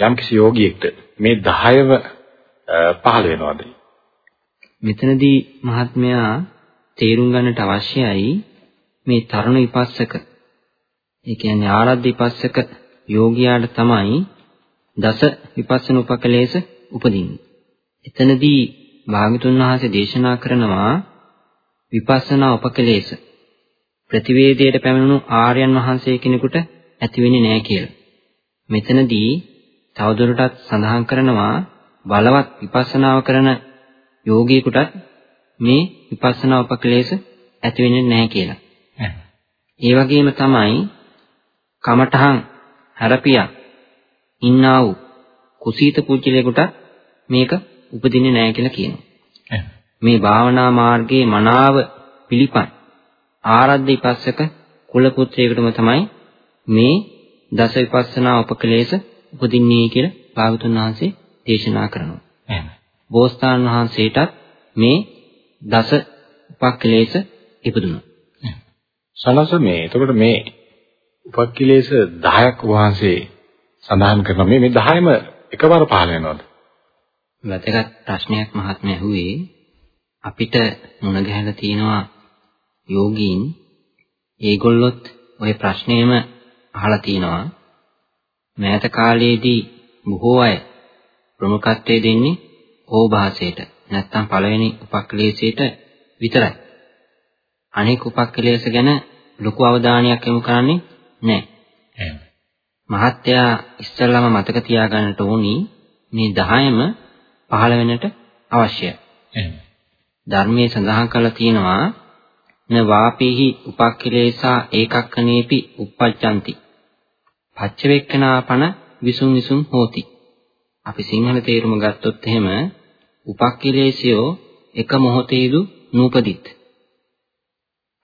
යම්කිසි යෝගියෙක්ට මේ 10ව පහළ වෙනවද? මෙතනදී මහත්මයා තේරුම් ගන්නට අවශ්‍යයි මේ තරුණ විපස්සක ඒ කියන්නේ ආරද්ධ විපස්සක යෝගියාට තමයි දස විපස්සන උපකලේශ උපදින්නේ. එතනදී භාගතුන් වහන්සේ දේශනා කරනවා විපස්සනා උපකලේශ ප්‍රතිවේදයට පැමිණුණු ආර්යයන් වහන්සේ කෙනෙකුට ඇති වෙන්නේ නැහැ කියලා. මෙතනදී තවදුරටත් සඳහන් කරනවා බලවත් විපස්සනාව කරන යෝගීෙකුටත් මේ විපස්සනා උපකලේශ ඇති වෙන්නේ නැහැ කියලා. ඒ වගේම තමයි කමඨහං හරපියා ඉන්නා වූ කුසීත පුජ්‍යලයකට මේක උපදින්නේ නැහැ කියලා කියනවා. මේ භාවනා මාර්ගයේ මනාව පිළිපන් ආරද්ධ විපස්සක කුල පුත්‍රයෙකුටම තමයි මේ දස විපස්සනා උපකලේශ උපදින්නේ කියලා භාගතුන් වහන්සේ දේශනා කරනවා. එහෙම. බෝසතාන් වහන්සේටත් මේ දස උපකලේශ ඉපදුණා. සලස මේ එතකොට මේ උපක්ඛිලේශ 10ක් වහන්සේ සඳහන් කරනවා. මේ මේ 10ම එකවර පහළ වෙනවද? වැදගත් ප්‍රශ්නයක් මහත්මයා ඇහුවේ අපිට මුණ ගැහිලා තියෙනවා යෝගීන් ඒගොල්ලොත් ওই ප්‍රශ්නේම අහලා තිනවා මෑත කාලයේදී බොහෝ අය ප්‍රමුඛත්වයේ දෙන්නේ ඕභාසයට නැත්තම් පළවෙනි උපක්ලේශයට විතරයි. අනෙක් උපක්ලේශ ගැන ලොකු අවධානයක් යොමු කරන්නේ නැහැ මහත්යා ඉස්සල්ලාම මතක තියාගන්නට ඕනි මේ 10ම පහළ වෙන්නට අවශ්‍යයි. එහෙම. ධර්මයේ සඳහන් කරලා තියෙනවා න වාපීහි උපක්ඛිලේසා ඒකක්කනේපි uppajjanti පච්චවේක්කනාපන විසුම් විසුම් හෝති. අපි සිංහල තේරුම ගත්තොත් එහෙම උපක්ඛිලේශයෝ එක මොහොතේදු නූපදිත්.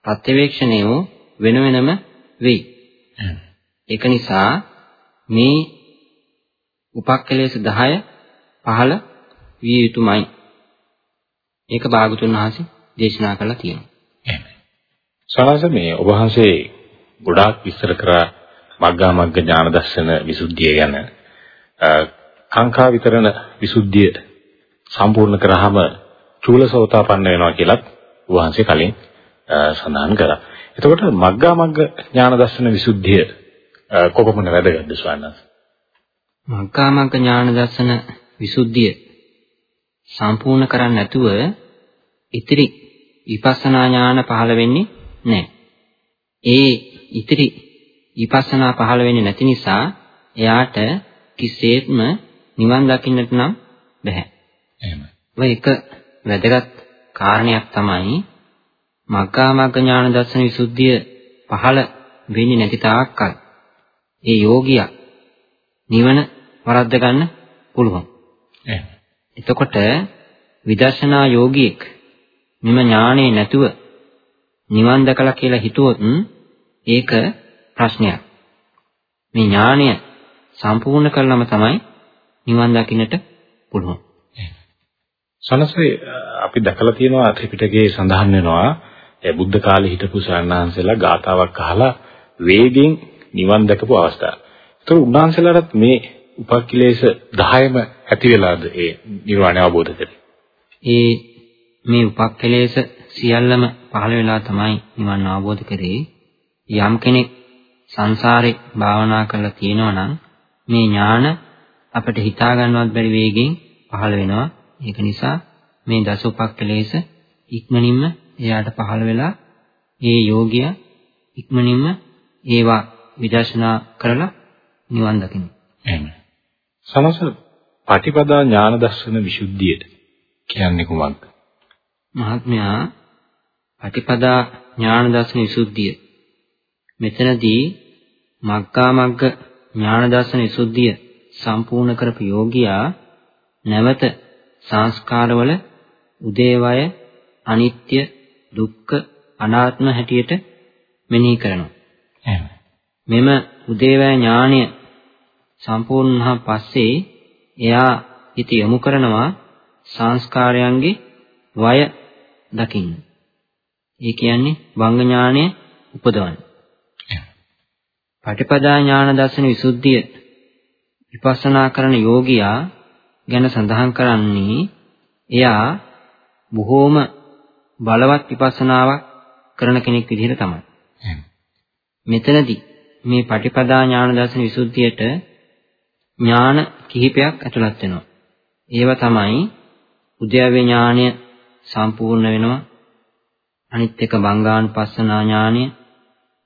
ප්‍රත්‍යවේක්ෂණයෝ වෙන වෙනම වෙයි. ඒක නිසා මේ උපක්ඛලේශ 10 15 විය යුතුමයි. ඒක භාගතුන් වහන්සේ දේශනා කළා තියෙනවා. එහෙමයි. සාරාංශ මේ ඔබ වහන්සේ ගොඩාක් විස්තර කරා මග්ගා මග්ග ඥාන දර්ශන විසුද්ධිය ගැන කාංකා විතරණ විසුද්ධිය සම්පූර්ණ කරාම චූලසෝතාපන්න වෙනවා කියලත් වහන්සේ කලින් සඳහන් කරා. එතකොට මග්ගා මග්ග ඥාන දර්ශන විසුද්ධිය කොපමණ වැදගත්ද ස්වාමීන් මග්ගා මග්ග ඥාන දර්ශන විසුද්ධිය සම්පූර්ණ කරන්නේ නැතුව ඉතිරි විපස්සනා ඥාන පහළ වෙන්නේ නැහැ. ඒ ඉතිරි විපස්සනා පහළ වෙන්නේ නැති නිසා එයාට කිසිසේත්ම නිවන් දකින්නට නම් බෑ. එහෙමයි. ඒක වැදගත් කාරණයක් තමයි මග්ගා මග්ග ඥාන දර්ශන විසුද්ධිය පහළ වෙන්නේ නැති තාක්කල් ඒ යෝගියා නිවන වරද්ද ගන්න පුළුවන්. එතකොට විදර්ශනා යෝගියෙක් මෙම ඥාණය නැතුව නිවන් දැකලා කියලා හිතුවොත් ඒක ප්‍රශ්නයක්. මේ ඥාණය සම්පූර්ණ කළාම තමයි නිවන් දකින්නට පුළුවන්. සනසේ අපි දැකලා තියෙනවා ත්‍රිපිටකයේ සඳහන් වෙනවා ඒ බුද්ධ කාලේ හිටපු සාරණාංශලා ගාතාවක් අහලා වේගෙන් නිවන් දැකපු අවස්ථාව. ඒතර උන්වහන්සේලාට මේ උපක්ඛිලේශ 10ම ඇති වෙලාද ඒ නිර්වාණය අවබෝධ කරේ. ඒ මේ උපක්ඛිලේශ සියල්ලම පහළ වෙලා තමයි නිවන් අවබෝධ කරේ. යම් කෙනෙක් සංසාරේ භාවනා කරලා තියෙනවා නම් මේ ඥාන අපිට හිතා ගන්නවත් බැරි වේගෙන් පහළ වෙනවා. ඒක නිසා මේ දස උපක්ඛිලේශ ඉක්මනින්ම එයාට පහළ වෙලා ඒ යෝගියා ඉක්මනින්ම ඒවා විදර්ශනා කරලා නිවන් දකින්න. එහෙම. සමස පටිපදා ඥාන දර්ශන විසුද්ධියට කියන්නේ කුමක්ද? මහත්මයා පටිපදා ඥාන දර්ශන විසුද්ධිය මෙතනදී මග්ගා මග්ග ඥාන දර්ශන විසුද්ධිය සම්පූර්ණ කරපු යෝගියා නැවත සංස්කාරවල උදේවය අනිත්‍ය දුක්ඛ අනාත්ම හැටියට මෙනෙහි කරනවා. එහෙම. මෙම උදේවැය ඥාණය සම්පූර්ණ වුණා පස්සේ එයා හිත යොමු කරනවා සංස්කාරයන්ගේ වය දකින්න. ඒ කියන්නේ වංග ඥාණය උපදවන්න. පටිපදා ඥාන දර්ශන විසුද්ධිය විපස්සනා කරන යෝගියා ගැන සඳහන් කරන්නේ එයා බොහෝම බලවත් විපස්සනාවක් කරන කෙනෙක් විදිහට තමයි. මෙතනදී මේ පටිපදා ඥාන දර්ශන විසුද්ධියට ඥාන කිහිපයක් ඇතුළත් වෙනවා. ඒවා තමයි උද්‍යව්‍ය ඥානය සම්පූර්ණ වෙනවා. අනිත් එක බංගානුපස්සනා ඥානය,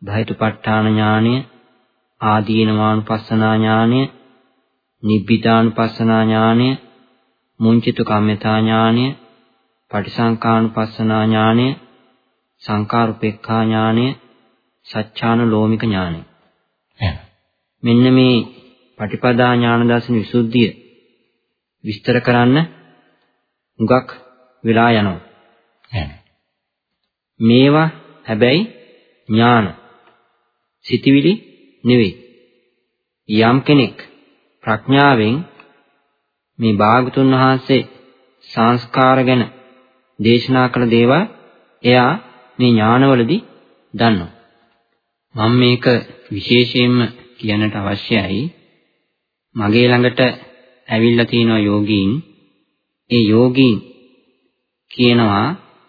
භයතුපට්ඨාන ඥානය, ආදීනවානුපස්සනා ඥානය, නිබ්බිදානුපස්සනා ඥානය, මුංචිතු කම්මතා ඥානය, පටිසංකානුපස්සනා ඥානය, සංකාරුපෙක්ඛා ඥානය, සච්ඡාන ලෝමික ඥානය. මෙන්න මේ පටිපදා ඥාන දර්ශන විසුද්ධිය විස්තර කරන්න හුඟක් වෙලා යනවා. මේවා හැබැයි ඥාන සිටිවිලි නෙවෙයි. යම් කෙනෙක් ප්‍රඥාවෙන් මේ භාගතුන් වහන්සේ සංස්කාර ගැන දේශනා කළ දේවල් එයා මේ ඥානවලදී දන්නවා. මම මේක විශේෂයෙන්ම කියන්නට අවශ්‍යයි. මගේ ළඟට ඇවිල්ලා තියෙන යෝගීන් ඒ යෝගීන් කියනවා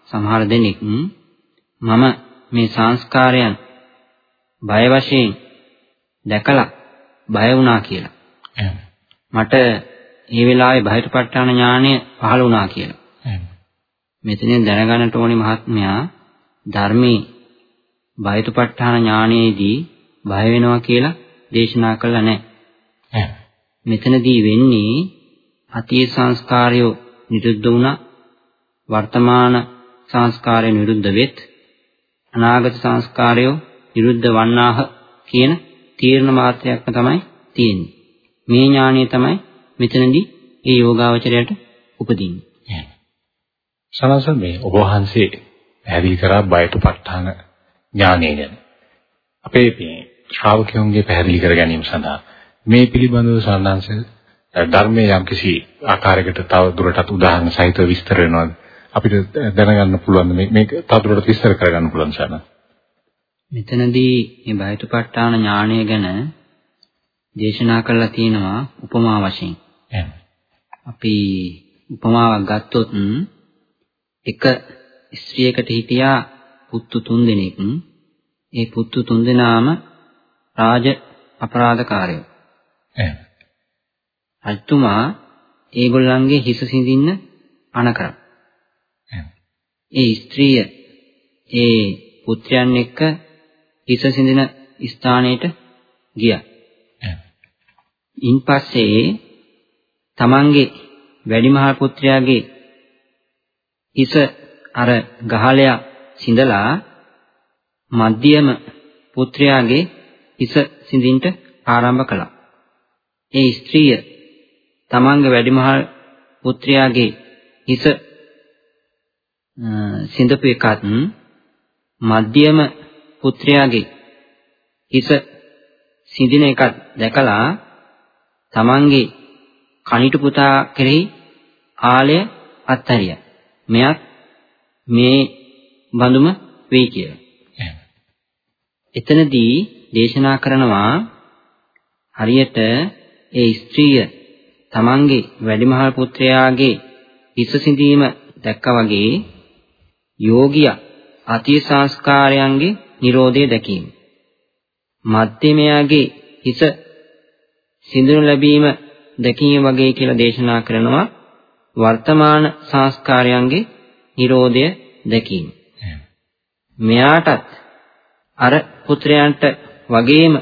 සමහර දෙනෙක් මම මේ සංස්කාරයන් බය වශයෙන් දැකලා බය වුණා කියලා. මට ඒ වෙලාවේ බහිරපට්ඨාන ඥානය පහළ වුණා කියලා. මෙතනින් දැනගන්නට ඕනේ මහත්මයා ධර්මයේ බයතුපත්ඨාන ඥානයේදී බය වෙනවා කියලා දේශනා කළා නැහැ. මෙතනදී වෙන්නේ අතීත සංස්කාරය නිරුද්ධ වුණා වර්තමාන සංස්කාරය නිරුද්ධ වෙත් අනාගත සංස්කාරයෝ විරුද්ධ වන්නාහ කියන තීරණ මාත්‍රයක්ම තමයි තියෙන්නේ. මේ ඥානය තමයි මෙතනදී ඒ යෝගාවචරයට උපදින්නේ. සනස මේ ඔබ වහන්සේ පැහැදිලි කරා බයතුපත්ඨාන ඥානය ගැන. අපේ මේ ශ්‍රාවකයන්ගේ පැහැදිලි කර ගැනීම සඳහා මේ පිළිබඳව සම්මාංශ ධර්මයේ යම්කිසි ආකාරයකට තව දුරටත් උදාහරණ සහිතව විස්තර වෙනවද අපිට දැනගන්න පුළුවන් මේ මේක තවදුරටත් විස්තර කරගන්න පුළුවන් සාන. මෙතනදී මේ බයතුපත්ඨාන ඥානය ගැන දේශනා කරලා තියෙනවා උපමා වශයෙන්. අපි උපමාවක් ගත්තොත් එක ස්ත්‍රියකට හිටියා පුත්තු තුන්දෙනෙක්. ඒ පුත්තු තුන්දෙනාම රාජ අපරාධකාරයෝ. රජතුමා ඒගොල්ලන්ගේ හිස සිඳින්න අණ කරා. ඒ ස්ත්‍රිය ඒ පුත්‍රයන් එක්ක හිස සිඳින ස්ථානයට ගියා. ඉන්පස්සේ තමන්ගේ වැඩිමහල් පුත්‍රයාගේ හිස අර ගහලයා සිඳලා මධ්‍යම පුත්‍රයාගේ හිස සිඳින්ට ආරම්භ කළා. ඒ ස්ත්‍රිය තමන්ගේ වැඩිමහල් පුත්‍රයාගේ හිස සිඳපු එකත් මධ්‍යම පුත්‍රයාගේ හිස සිඳින එකත් දැකලා තමන්ගේ කනිටු පුතා කෙරෙහි ආලය අත්හැරියා. මෙයත් මේ බඳුම වෙයි කියලා. එතනදී දේශනා කරනවා හරියට ඒ ස්ත්‍රිය තමන්ගේ වැඩිමහල් පුත්‍රයාගේ හිස සිඳීම දැක්කා වගේ යෝගියා අතී සංස්කාරයන්ගේ Nirodhe දැකීම. මධ්‍යමයාගේ හිස සිඳුනු ලැබීම දැකීම වගේ කියලා දේශනා කරනවා වර්තමාන සංස්කාරයන්ගේ Nirodhe දැකීම. මෙයාටත් අර පුත්‍රයන්ට වගේම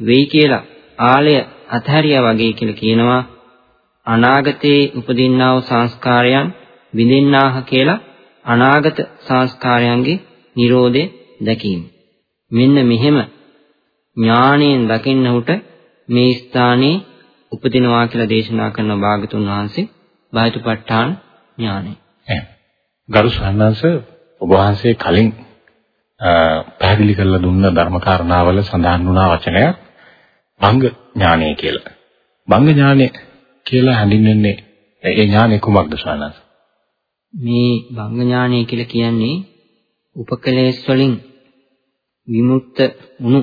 වෙයි කියලා ආලය අතහැරියා වගේ කියලා කියනවා අනාගතයේ උපදින්නා වූ සංස්කාරයන් විඳින්නාහ කියලා අනාගත සංස්කාරයන්ගේ Nirodhe දැකීම. මෙන්න මෙහෙම ඥාණයෙන් දකින්නහුට මේ ස්ථානයේ උපදිනවා කියලා දේශනා කරන භාගතුන් වහන්සේ බාහිතුපත්ඨාන ඥානය. එහෙනම් ගරු සම්මාංශ ඔබ වහන්සේ කලින් පැහැදිලි කරලා දුන්න ධර්මකාරණාවල සඳහන් වුණා වචනයක් භංග ඥානය කියලා. භංග ඥානය කියලා හඳුන්වන්නේ ඒ ඥානය කුමක්ද සානස්? මේ භංග ඥානය කියලා කියන්නේ උපකලේශ වලින් විමුක්ත වුණු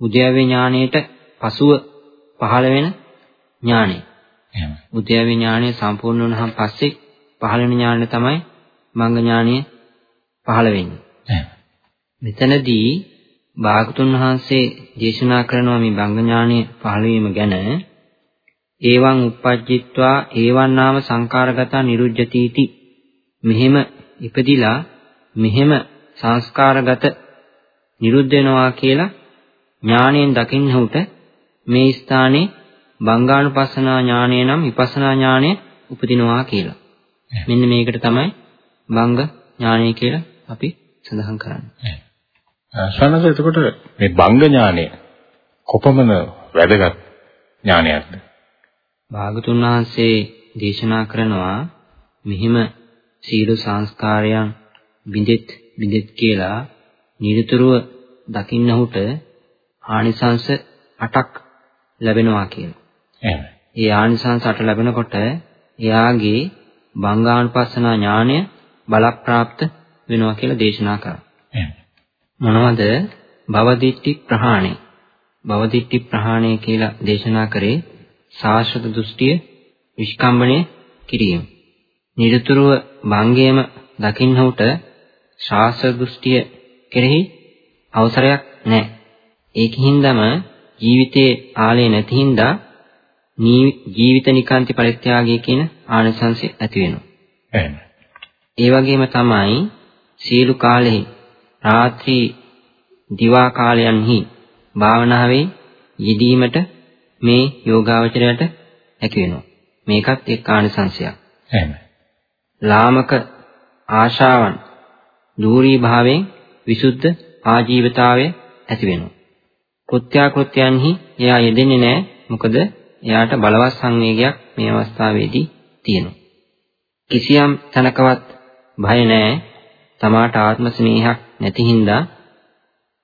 උද්‍යවේ ඥානයට පසුව පහළ වෙන ඥානය. එහෙම. උද්‍යවේ ඥානය සම්පූර්ණ වුණාන් පස්සේ පහළ වෙන ඥානය තමයි භංග ඥානය පහළ වෙන්නේ. එහෙම. මෙතනදී භාගතුන් වහන්සේ දේශනා කරනවා මේ භංග ඥානය පහළ වීම ගැන ඒවං uppajjitva ඒවං නාම සංකාරගතා නිරුජ්ජතිති මෙහෙම ඉපදිලා මෙහෙම සංස්කාරගත නිරුද්ධ වෙනවා කියලා ඥාණයෙන් දකින්නහුට මේ ස්ථානයේ බංගානුපස්සනා ඥානය නම් විපස්සනා ඥානය උපදිනවා කියලා. මෙන්න මේකට තමයි බංග ඥානය කියලා අපි සඳහන් කරන්නේ. සනස එතකොට මේ බංග ඥානය කොපමණ වැදගත් ඥානයක්ද? භාගතුන් වහන්සේ දේශනා කරනවා මෙහිම සීල සංස්කාරයන් බිඳෙත් බිඳෙත් කියලා නිරතුරුව දකින්නහුට ආනිසංස 8ක් ලැබෙනවා කියලා. එහෙම. ඒ ආනිසංස 8 ලැබෙනකොට එයාගේ බංගානුපස්සනා ඥානය බලප්‍රාප්ත වෙනවා කියලා දේශනා කරා. එහෙම. මොනවද? භවදිට්ටි ප්‍රහාණය. භවදිට්ටි ප්‍රහාණය කියලා දේශනා කරේ සාස්වත දෘෂ්ටිය විස්කම්බණය කිරීම. නිරතුරුව භංගයම දකින්නහුට ශාස්ත්‍ර දෘෂ්ටිය කෙරෙහි අවසරයක් නැහැ. ඒකින්දම ජීවිතයේ ආලේ නැති හින්දා ජීවිත නිකාන්ති පරිත්‍යාගය කියන ආනිසංසය ඇති වෙනවා. ඒ වගේම තමයි සීළු කාලෙහි රාත්‍රී දිවා කාලයන්හි භාවනාවේ යෙදීමට මේ යෝගාවචරයට හැකි වෙනවා. මේකත් එක් ආනිසංශයක්. එහෙම. ලාමක ආශාවන් දූරී භාවයෙන් විසුද්ධ ආජීවතාවය ඇති වෙනවා. කෘත්‍යාකෘත්‍යයන්හි එයා යෙදෙන්නේ නැහැ. මොකද එයාට බලවත් සංවේගයක් මේ අවස්ථාවේදී තියෙනවා. කිසියම් තනකවත් භය නැහැ. තමාට ආත්ම ස්නේහයක් නැති හින්දා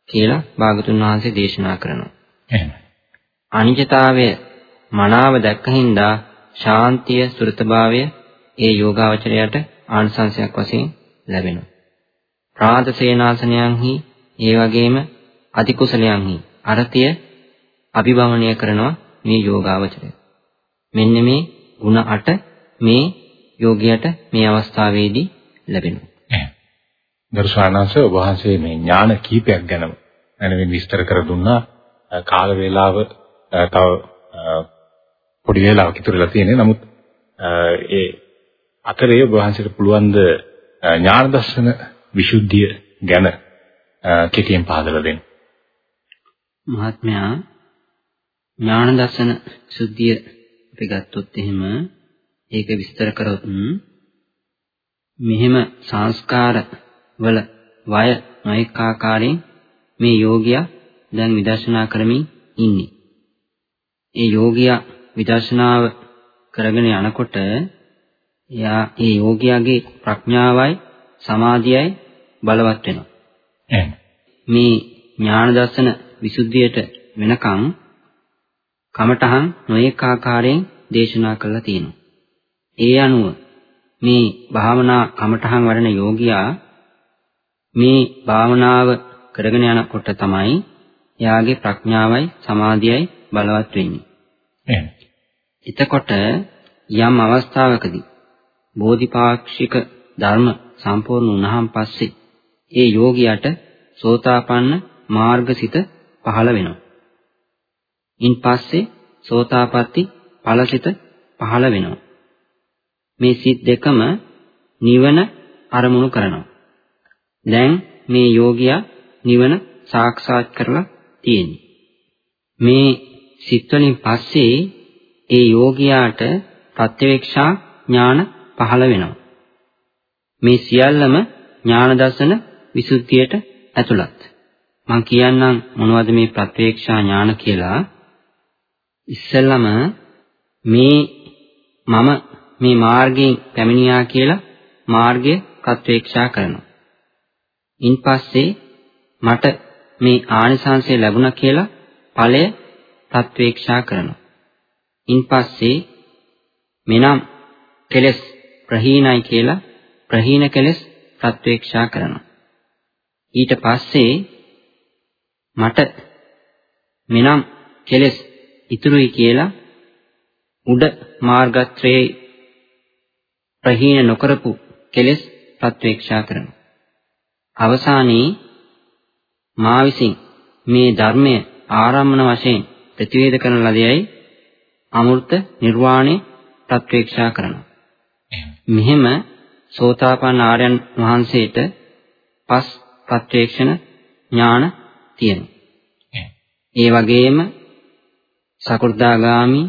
කියලා භාගතුන් වහන්සේ දේශනා කරනවා. එහෙමයි. අනිජතාවය මනාව දැක්ක හින්දා ශාන්තිය සුරතභාවය ඒ යෝගාවචරයට ආනිසංසයක් වශයෙන් ලැබෙනවා. ප්‍රාත සේනාසනයන්හි ඒ වගේම අධිකුසලයන්හි අරතිය අභිභවනය කරනවා මේ යෝගාවචරය. මෙන්න මේ ಗುಣ 8 මේ යෝගියට මේ අවස්ථාවේදී ලැබෙනවා. දර්ශනාංශ ඔබ වහන්සේ මේ ඥාන කීපයක් ගැන මනමින් විස්තර කර දුන්නා. කාල වේලාව තව පොඩි වේලාවක් ඉතුරුලා තියෙනවා. නමුත් ඒ අතරේ ඔබ වහන්සේට පුළුවන් ද ඥාන දර්ශන විසුද්ධිය ගැන කෙටියෙන් පහදලා දෙන්න. මහත්මයා ඥාන දර්ශන සුද්ධිය අපි ගත්තොත් එහෙම ඒක විස්තර කරොත් මෙහෙම සංස්කාර වල වය නොඑක ආකාරයෙන් මේ යෝගියා දැන් විදර්ශනා කරමින් ඉන්නේ. ඒ යෝගියා විදර්ශනාව කරගෙන යනකොට එයා ඒ යෝගියාගේ ප්‍රඥාවයි සමාධියයි බලවත් වෙනවා. එහෙනම් මේ ඥාන දර්ශන විසුද්ධියට වෙනකන් කමඨහන් නොඑක ආකාරයෙන් දේශනා කළා තියෙනවා. ඒ අනුව මේ භාවනා කමඨහන් වඩන යෝගියා මේ භාවනාව කරගෙන යනකොට තමයි එයාගේ ප්‍රඥාවයි සමාධියයි බලවත් වෙන්නේ. එහෙනම් එතකොට යම් අවස්ථාවකදී බෝධිපාක්ෂික ධර්ම සම්පූර්ණ වුණාන් පස්සේ ඒ යෝගියාට සෝතාපන්න මාර්ගසිත පහළ වෙනවා. ඉන් පස්සේ සෝතාපට්ටි ඵලසිත පහළ වෙනවා. මේ සිත් දෙකම නිවන අරමුණු කරනවා. දැන් මේ යෝගියා නිවන සාක්ෂාත් කරලා තියෙන්නේ. මේ සිත් වලින් පස්සේ ඒ යෝගියාට ප්‍රත්‍යවේක්ෂා ඥාන පහළ වෙනවා. මේ සියල්ලම ඥාන දර්ශන විසුද්ධියට ඇතුළත්. මම කියන්නම් මොනවද මේ ප්‍රත්‍යක්ෂා ඥාන කියලා. ඉස්සෙල්ලම මේ මම මේ මාර්ගයෙන් පැමිණියා කියලා මාර්ගය ප්‍රත්‍යක්ෂා කරනවා. ඉන්පස්සේ මට මේ ආනිසංසය ලැබුණා කියලා ඵලය ප්‍රත්‍යක්ෂා කරනවා. ඉන්පස්සේ මෙනම් කෙලස් ප්‍රහීනයි කියලා ප්‍රහීන කෙලස් ප්‍රත්‍යක්ෂා කරනවා. ඊට පස්සේ මට මෙනම් කෙලස් ඉතුරුයි කියලා උඩ මාර්ගත්‍රයේ ප්‍රහීන නොකරපු කෙලස් ප්‍රත්‍යක්ෂා කරනවා. අවසානයේ මා විසින් මේ ධර්මය ආරම්මන වශයෙන් ප්‍රතිවේද කරන ලදයයි අමෘත නිර්වාණය ප්‍රත්‍යක්ෂා කරනවා. මෙහෙම සෝතාපන්න ආර්යයන් වහන්සේට පස් ප්‍රත්‍යක්ෂණ ඥාන තියෙනවා. ඒ වගේම සකෘදාගාමි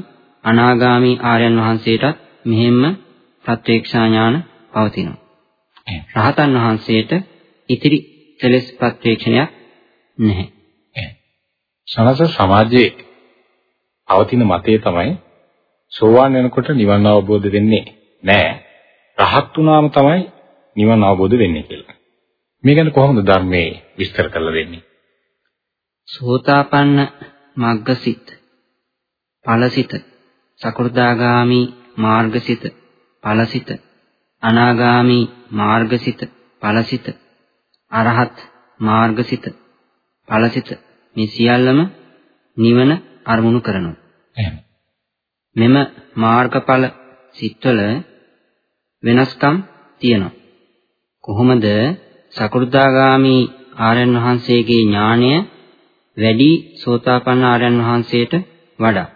අනාගාමි ආර්යයන් වහන්සේටත් මෙහෙම ප්‍රත්‍යක්ෂා ඥාන පවතිනවා. රහතන් වහන්සේට ඉතිරි කෙලෙස් ප්‍රත්‍යක්ෂණයක් නැහැ. සනස සමාජයේ පවතින මතය තමයි සෝවාන් වෙනකොට නිවන් අවබෝධ වෙන්නේ නැහැ. රහත් වුණාම තමයි නිවන් අවබෝධ වෙන්නේ කියලා. මේ ගැන කොහොමද ධර්මයේ විස්තර කරලා දෙන්නේ? සෝතාපන්න මග්ගසිත ඵලසිත සකෘදාගාමි මාර්ගසිත ඵලසිත අනාගාමි මාර්ගසිත ඵලසිත අරහත් මාර්ගසිත ඵලසිත මේ සියල්ලම නිවන අරමුණු කරනවා. එහෙම. මෙම මාර්ගඵල සිත්වල වෙනස්කම් තියෙනවා. කොහොමද සකෘදාගාමි ආර්යයන් වහන්සේගේ ඥාණය වැඩි සෝතාපන්න ආර්යයන් වහන්සේට වඩා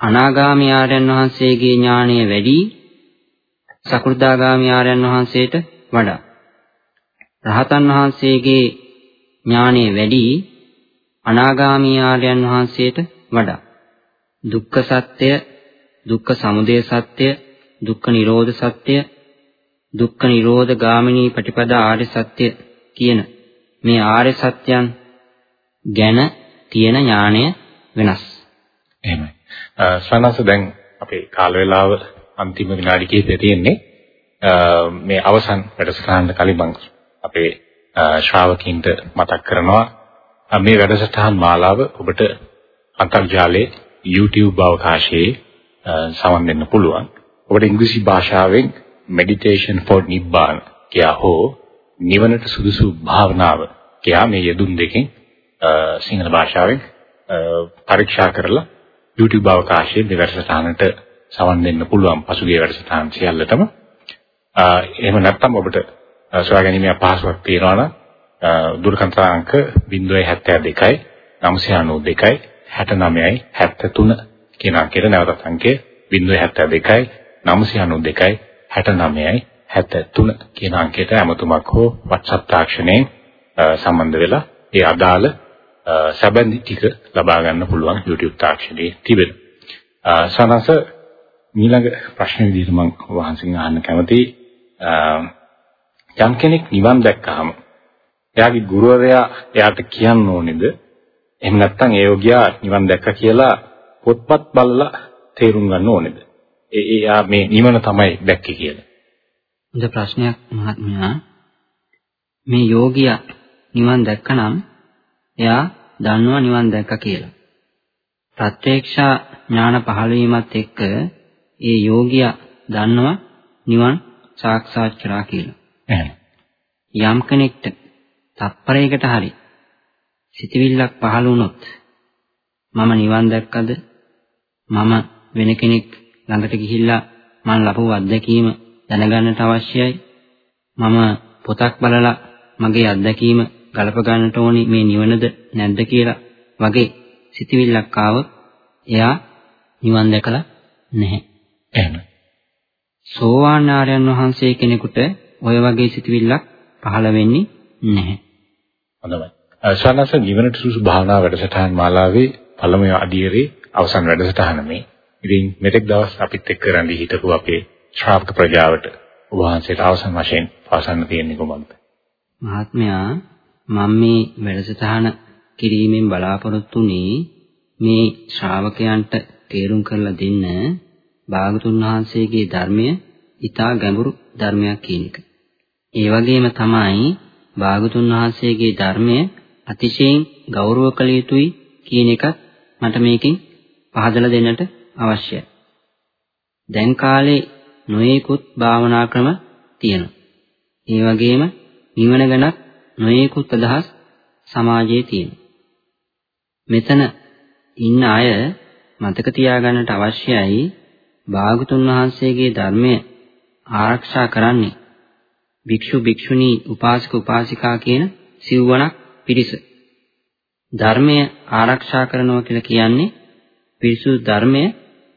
අනාගාමී ආර්යයන් වහන්සේගේ ඥාණය වැඩි සකෘදාගාමී ආර්යයන් වහන්සේට වඩා රහතන් වහන්සේගේ ඥාණය වැඩි අනාගාමී ආර්යයන් වහන්සේට වඩා දුක්ඛ සත්‍ය දුක්ඛ සමුදය සත්‍ය දුක්ඛ නිරෝධ සත්‍ය දුක්ඛ නිරෝධ ගාමිනී ප්‍රතිපදා ආර්ය සත්‍ය කියන මේ ආර්ය සත්‍යයන් ගැන තියෙන ඥාණය වෙනස්. එහෙමයි. ශ්‍රානස දැන් අපේ කාල වේලාව අන්තිම විනාඩි කිහිපය තියෙන්නේ. මේ අවසන් වැඩසටහනට කලින් මම අපේ ශ්‍රාවකින්ට මතක් කරනවා මේ වැඩසටහන් මාලාව ඔබට අන්තර්ජාලයේ YouTube අවකාශයේ සමන් දෙන්න පුළුවන්. ඔබට ඉංග්‍රීසි භාෂාවෙන් meditation for nibbana කියා හෝ නිවනට සුදුසු භාවනාව කියා මේ යෙදුම් දෙකෙන් සිංහල භාෂාවෙන් පරීක්ෂා කරලා YouTube අවකාශයේ මේ වැඩසටහනට සමන් දෙන්න පුළුවන් පසුගිය වැඩසටහන් සියල්ලටම එහෙම නැත්නම් ඔබට සොයා ගැනීම අපහසුයක් තියෙනවා නම් දුරකථන අංක 072යි 992යි 69යි 73 කියන අංකයට නැවතත් අංකය 072යි 992යි 69යි 73 කියන අංකයට ඇමතුමක් හෝ WhatsApp තාක්ෂණයෙන් සම්බන්ධ වෙලා ඒ අදාළ සැබඳි ටික ලබා ගන්න පුළුවන් YouTube තාක්ෂණයේ තිබෙන. සනස ඊළඟ ප්‍රශ්න විදිහට මම වහන්සේගෙන් අහන්න කැමතියි. යම් කෙනෙක් නිවන් දැක්කහම එයාගේ ගුරුවරයා එයාට කියන්න ඕනේද? එහෙම නැත්නම් ඒ යෝගියා නිවන් දැක්ක කියලා පොත්පත් බලලා තේරුම් ගන්න ඕනේද? ඒ එයා මේ නිවන තමයි දැක්කේ කියලා. හොඳ ප්‍රශ්නයක් මහත්මයා. මේ යෝගියා නිවන් දැක්කනම් එයා දන්නවා නිවන් දැක්ක කියලා. ප්‍රත්‍යක්ෂා ඥාන පහළ වීමත් එක්ක ඒ යෝගියා දන්නවා නිවන් සාක්ෂාත් කරා කියලා. යම් කෙනෙක්ට තප්පරයකට හරි සිතවිල්ලක් පහළ වුණොත් මම නිවන් දැක්කද? මම වෙන කෙනෙක් ළඟට ගිහිල්ලා මම ලබපු අත්දැකීම දැනගන්නට අවශ්‍යයි. මම පොතක් බලලා මගේ අත්දැකීම ගලප ගන්නට ඕනි මේ නිවනද නැද්ද කියලා වගේ සිතවිල්ලක් ආවොත් එයා නිවන් දැකලා නැහැ. එහෙම. සෝවාන් ආර්යයන් වහන්සේ කෙනෙකුට ඔය වගේ සිතවිල්ලක් පහළ වෙන්නේ නැහැ හොඳයි ශානස නිවනට සුසු භාවනා වැඩසටහන් මාලාවේ පළමුව අඩියරේ අවසන් වැඩසටහන මේ. ඉතින් මෙතෙක් දවස් අපිත් එක්ක රැඳී හිටපු අපේ ශ්‍රාවක ප්‍රජාවට වහන්සේට අවසන් වශයෙන් පාසන්න තියෙන්නේ කොහොමද? මහත්මයා මම මේ වැඩසටහන කිරීමෙන් බලාපොරොත්තු මේ ශ්‍රාවකයන්ට තේරුම් කරලා දෙන්න භාගතුන් වහන්සේගේ ධර්මය ඊටා ගැඹුරු ධර්මයක් කියන එක. ඒ වගේම තමයි භාගතුන් වහන්සේගේ ධර්මය අතිශයින් ගෞරව කළ යුතුයි කියන එකත් මට මේකෙන් පහදලා දෙන්නට අවශ්‍යයි. දැන් කාලේ නොයෙකුත් භාවනා ක්‍රම තියෙනවා. ඒ වගේම නිවන ගැනත් නොයෙකුත් අදහස් සමාජයේ තියෙනවා. මෙතන ඉන්න අය මතක තියාගන්නට අවශ්‍යයි භාගතුන් වහන්සේගේ ධර්මය ආරක්ෂා කරන්නේ භික්ෂු භික්ෂුණී උපාසක උපාසිකා කියන සිව්වණක් පිරිස ධර්මය ආරක්ෂා කරනවා කියලා කියන්නේ පිරිසුදු ධර්මය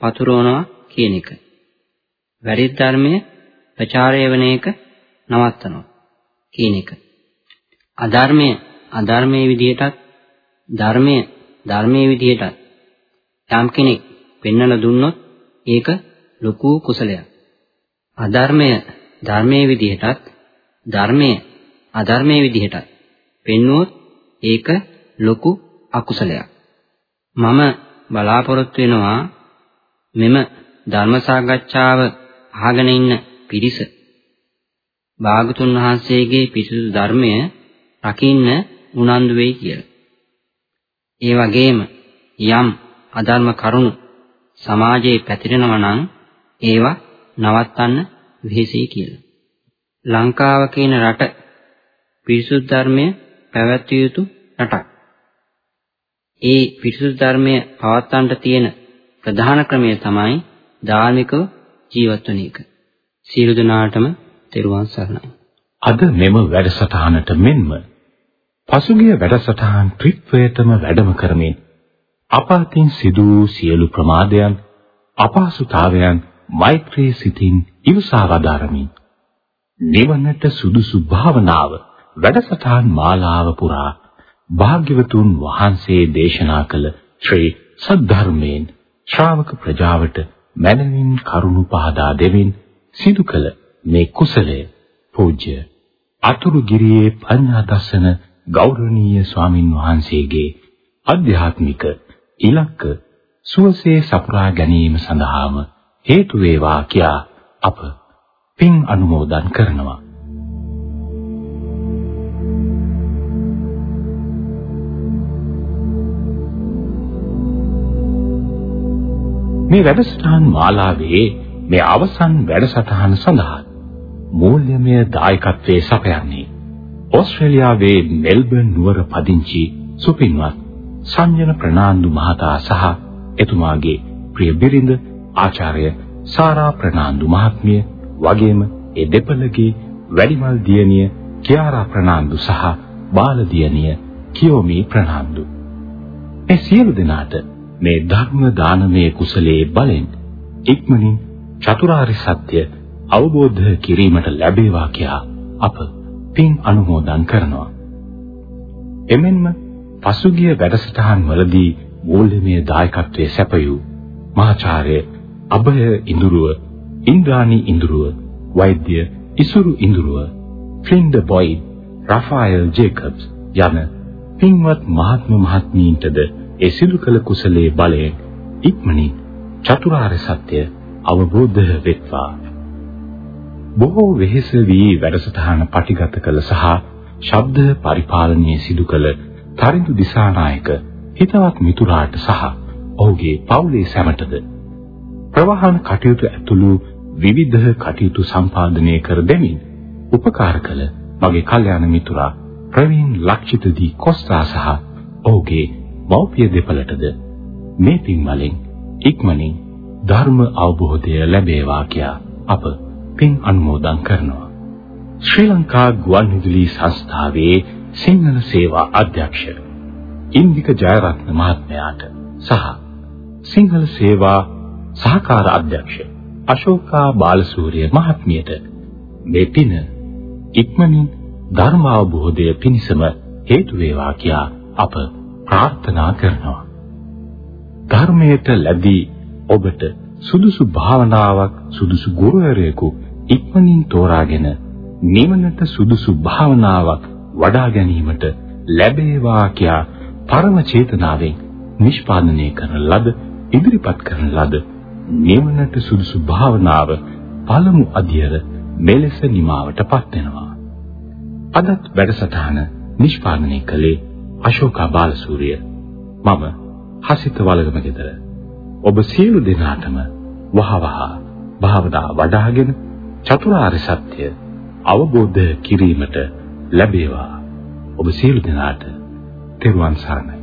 පතුරවනවා කියන එක. වැරදි ධර්මය ප්‍රචාරය වෙන එක නවත්තනවා කියන එක. අධර්මය අධර්මයේ විදිහටත් ධර්මය ධර්මයේ විදිහටත් යම් කෙනෙක් පෙන්වලා දුන්නොත් ඒක ලොකු කුසලයක්. අධර්මය ධර්මයේ විදිහටත් ධර්මය අධර්මයේ විදිහටත් පෙන්වුවොත් ඒක ලොකු අකුසලයක්. මම බලාපොරොත්තු වෙනවා මෙම ධර්ම සාකච්ඡාව අහගෙන ඉන්න පිරිස භාගතුන් වහන්සේගේ පිරිසුදු ධර්මය රකින්න උනන්දු වෙයි කියලා. ඒ වගේම යම් අධර්ම කරුණු සමාජයේ පැතිරෙනවා නම් ඒවා නවත්තන්න වෙහෙසයි කියලා. ලංකාව කියන රට පිරිසුදු ධර්මය පැවැත්විය යුතු රටක්. ඒ පිරිසුදු ධර්මය පවත්වන්නට තියෙන ප්‍රධාන ක්‍රමය තමයි ධාර්මිකව ජීවත් වෙන එක. සියලු දෙනාටම තෙරුවන් සරණයි. අද මෙම වැඩසටහනට මෙන්ම පසුගිය වැඩසටහන් ත්‍රිත්වයටම වැඩම කරමින් අප අතින් සිදු වූ සියලු ප්‍රමාදයන් අපහසුතාවයන් මෛත්‍රී සිතින් ඉවසා වදාරමින් නිවනට සුදුසු භාවනාව වැඩසටහන් මාලාව පුරා භාග්‍යවතුන් වහන්සේ දේශනා කළ ශ්‍රී සද්ධර්මයෙන් ශ්‍රාවක ප්‍රජාවට මනමින් කරුණු පහදා දෙමින් සිදු කළ මේ කුසලය පූජ්‍ය අතුරුගිරියේ පඤ්ඤා දසන ගෞරවනීය ස්වාමින් වහන්සේගේ අධ්‍යාත්මික ඉලක්ක සුවසේ සපුරා ගැනීම සඳහාම හේතු වේවා කියා අප පින් අනුමෝදන් කරනවා. මේ වැඩසටහන් මාලාවේ මේ අවසන් වැඩසටහන සඳහා මූල්‍යමය දායකත්වයේ සපයන්නේ ඕස්ට්‍රේලියාවේ මෙල්බර්න් නුවර පදිංචි සුපින්වත් සංජන ප්‍රනාන්දු මහතා සහ එතුමාගේ ප්‍රිය බිරිඳ ආචාර්ය සාරා ප්‍රනාන්දු මහත්මිය වගේම ඒ දෙපළගේ වැඩිමල් දියණිය කියාරා ප්‍රනාන්දු සහ බාල දියණිය කියෝමි ප්‍රනාන්දු මේ සියලු දෙනාට මේ ධර්ම දානමය කුසලයේ බලෙන් ඉක්මනින් චතුරාර්ය සත්‍ය අවබෝධ කිරීමට ලැබේවා කියා අප පින් අනුමෝදන් කරනවා. එමෙන්ම පසුගිය වැඩසටහන් වලදී මූල්‍යමය දායකත්වයේ සැපයූ මහාචාර්ය අභය ඉඳුරුව, ඉන්ද්‍රාණි ඉඳුරුව, වෛද්‍ය ඉසුරු ඉඳුරුව, ෆ්ලින්ඩ බොයිඩ්, රාෆායල් ජේකබ්ස් යන පින්වත් මහත්ම මහත්මීන්ටද ඒ සිදු කළ කුසලයේ බලයෙන් ඉක්මනින් චතුරාර්ය සත්‍ය අවබෝධ වෙත්වා. බොහෝ වෙහෙස වී වැඩසටහන පටිගත කළ සහ ශබ්ද පරිපාලනයේ සිදු කළ තරිඳු දිසානායක හිතවත් මිතුරාට සහ ඔහුගේ පවුලේ සැමටද ප්‍රවාහන කටයුතු ඇතුළු විවිධ කටයුතු සම්පාදනය කර දෙමින් උපකාර කළ මගේ කල්යාණ මිතුරා ප්‍රවීන් ලක්ෂිත දී කොස්තා සහ ඔහුගේ මව්පිය දෙපළටද මේ පින් වලින් ඉක්මනින් ධර්ම අවබෝධය ලැබේවා කියා අප පින් අනුමෝදන් කරනවා. ශ්‍රී ලංකා ගුවන්විදුලි සංස්ථාවේ සිංහල සේවා අධ්‍යක්ෂ ඉන්දික ජයරත්න මහත්මයාට සහ සිංහල සේවා සහකාර අධ්‍යක්ෂ අශෝකා බාලසූරිය මහත්මියට මේ පින ඉක්මනින් ධර්ම අවබෝධය පිණිසම හේතු වේවා කියා අප ප්‍රාර්ථනා කරනවා. ධර්මයට ලැබී ඔබට සුදුසු භාවනාවක් සුදුසු ගුරුවරයෙකු ඉක්මනින් තෝරාගෙන නිවනට සුදුසු භාවනාවක් වඩා ගැනීමට ලැබේවා කියා පරම චේතනාවෙන් නිෂ්පාදනය කරන ලද ඉදිරිපත් කරන ලද නිවනට සුදුසු භාවනාව පළමු අධ්‍යයන මෙලෙස නිමාවටපත් වෙනවා. අදත් වැඩසටහන නිෂ්පාදනය කළේ අශෝකා බාලසූරිය. මම හසිත වලගම ගෙදර. ඔබ සියලු දෙනාටම වහවහ භාවනා වඩ아가ගෙන චතුරාර්ය සත්‍ය අවබෝධ කිරීමට ලැබේවා. ඔබ සියලු දෙනාට තෙරුවන් සරණයි.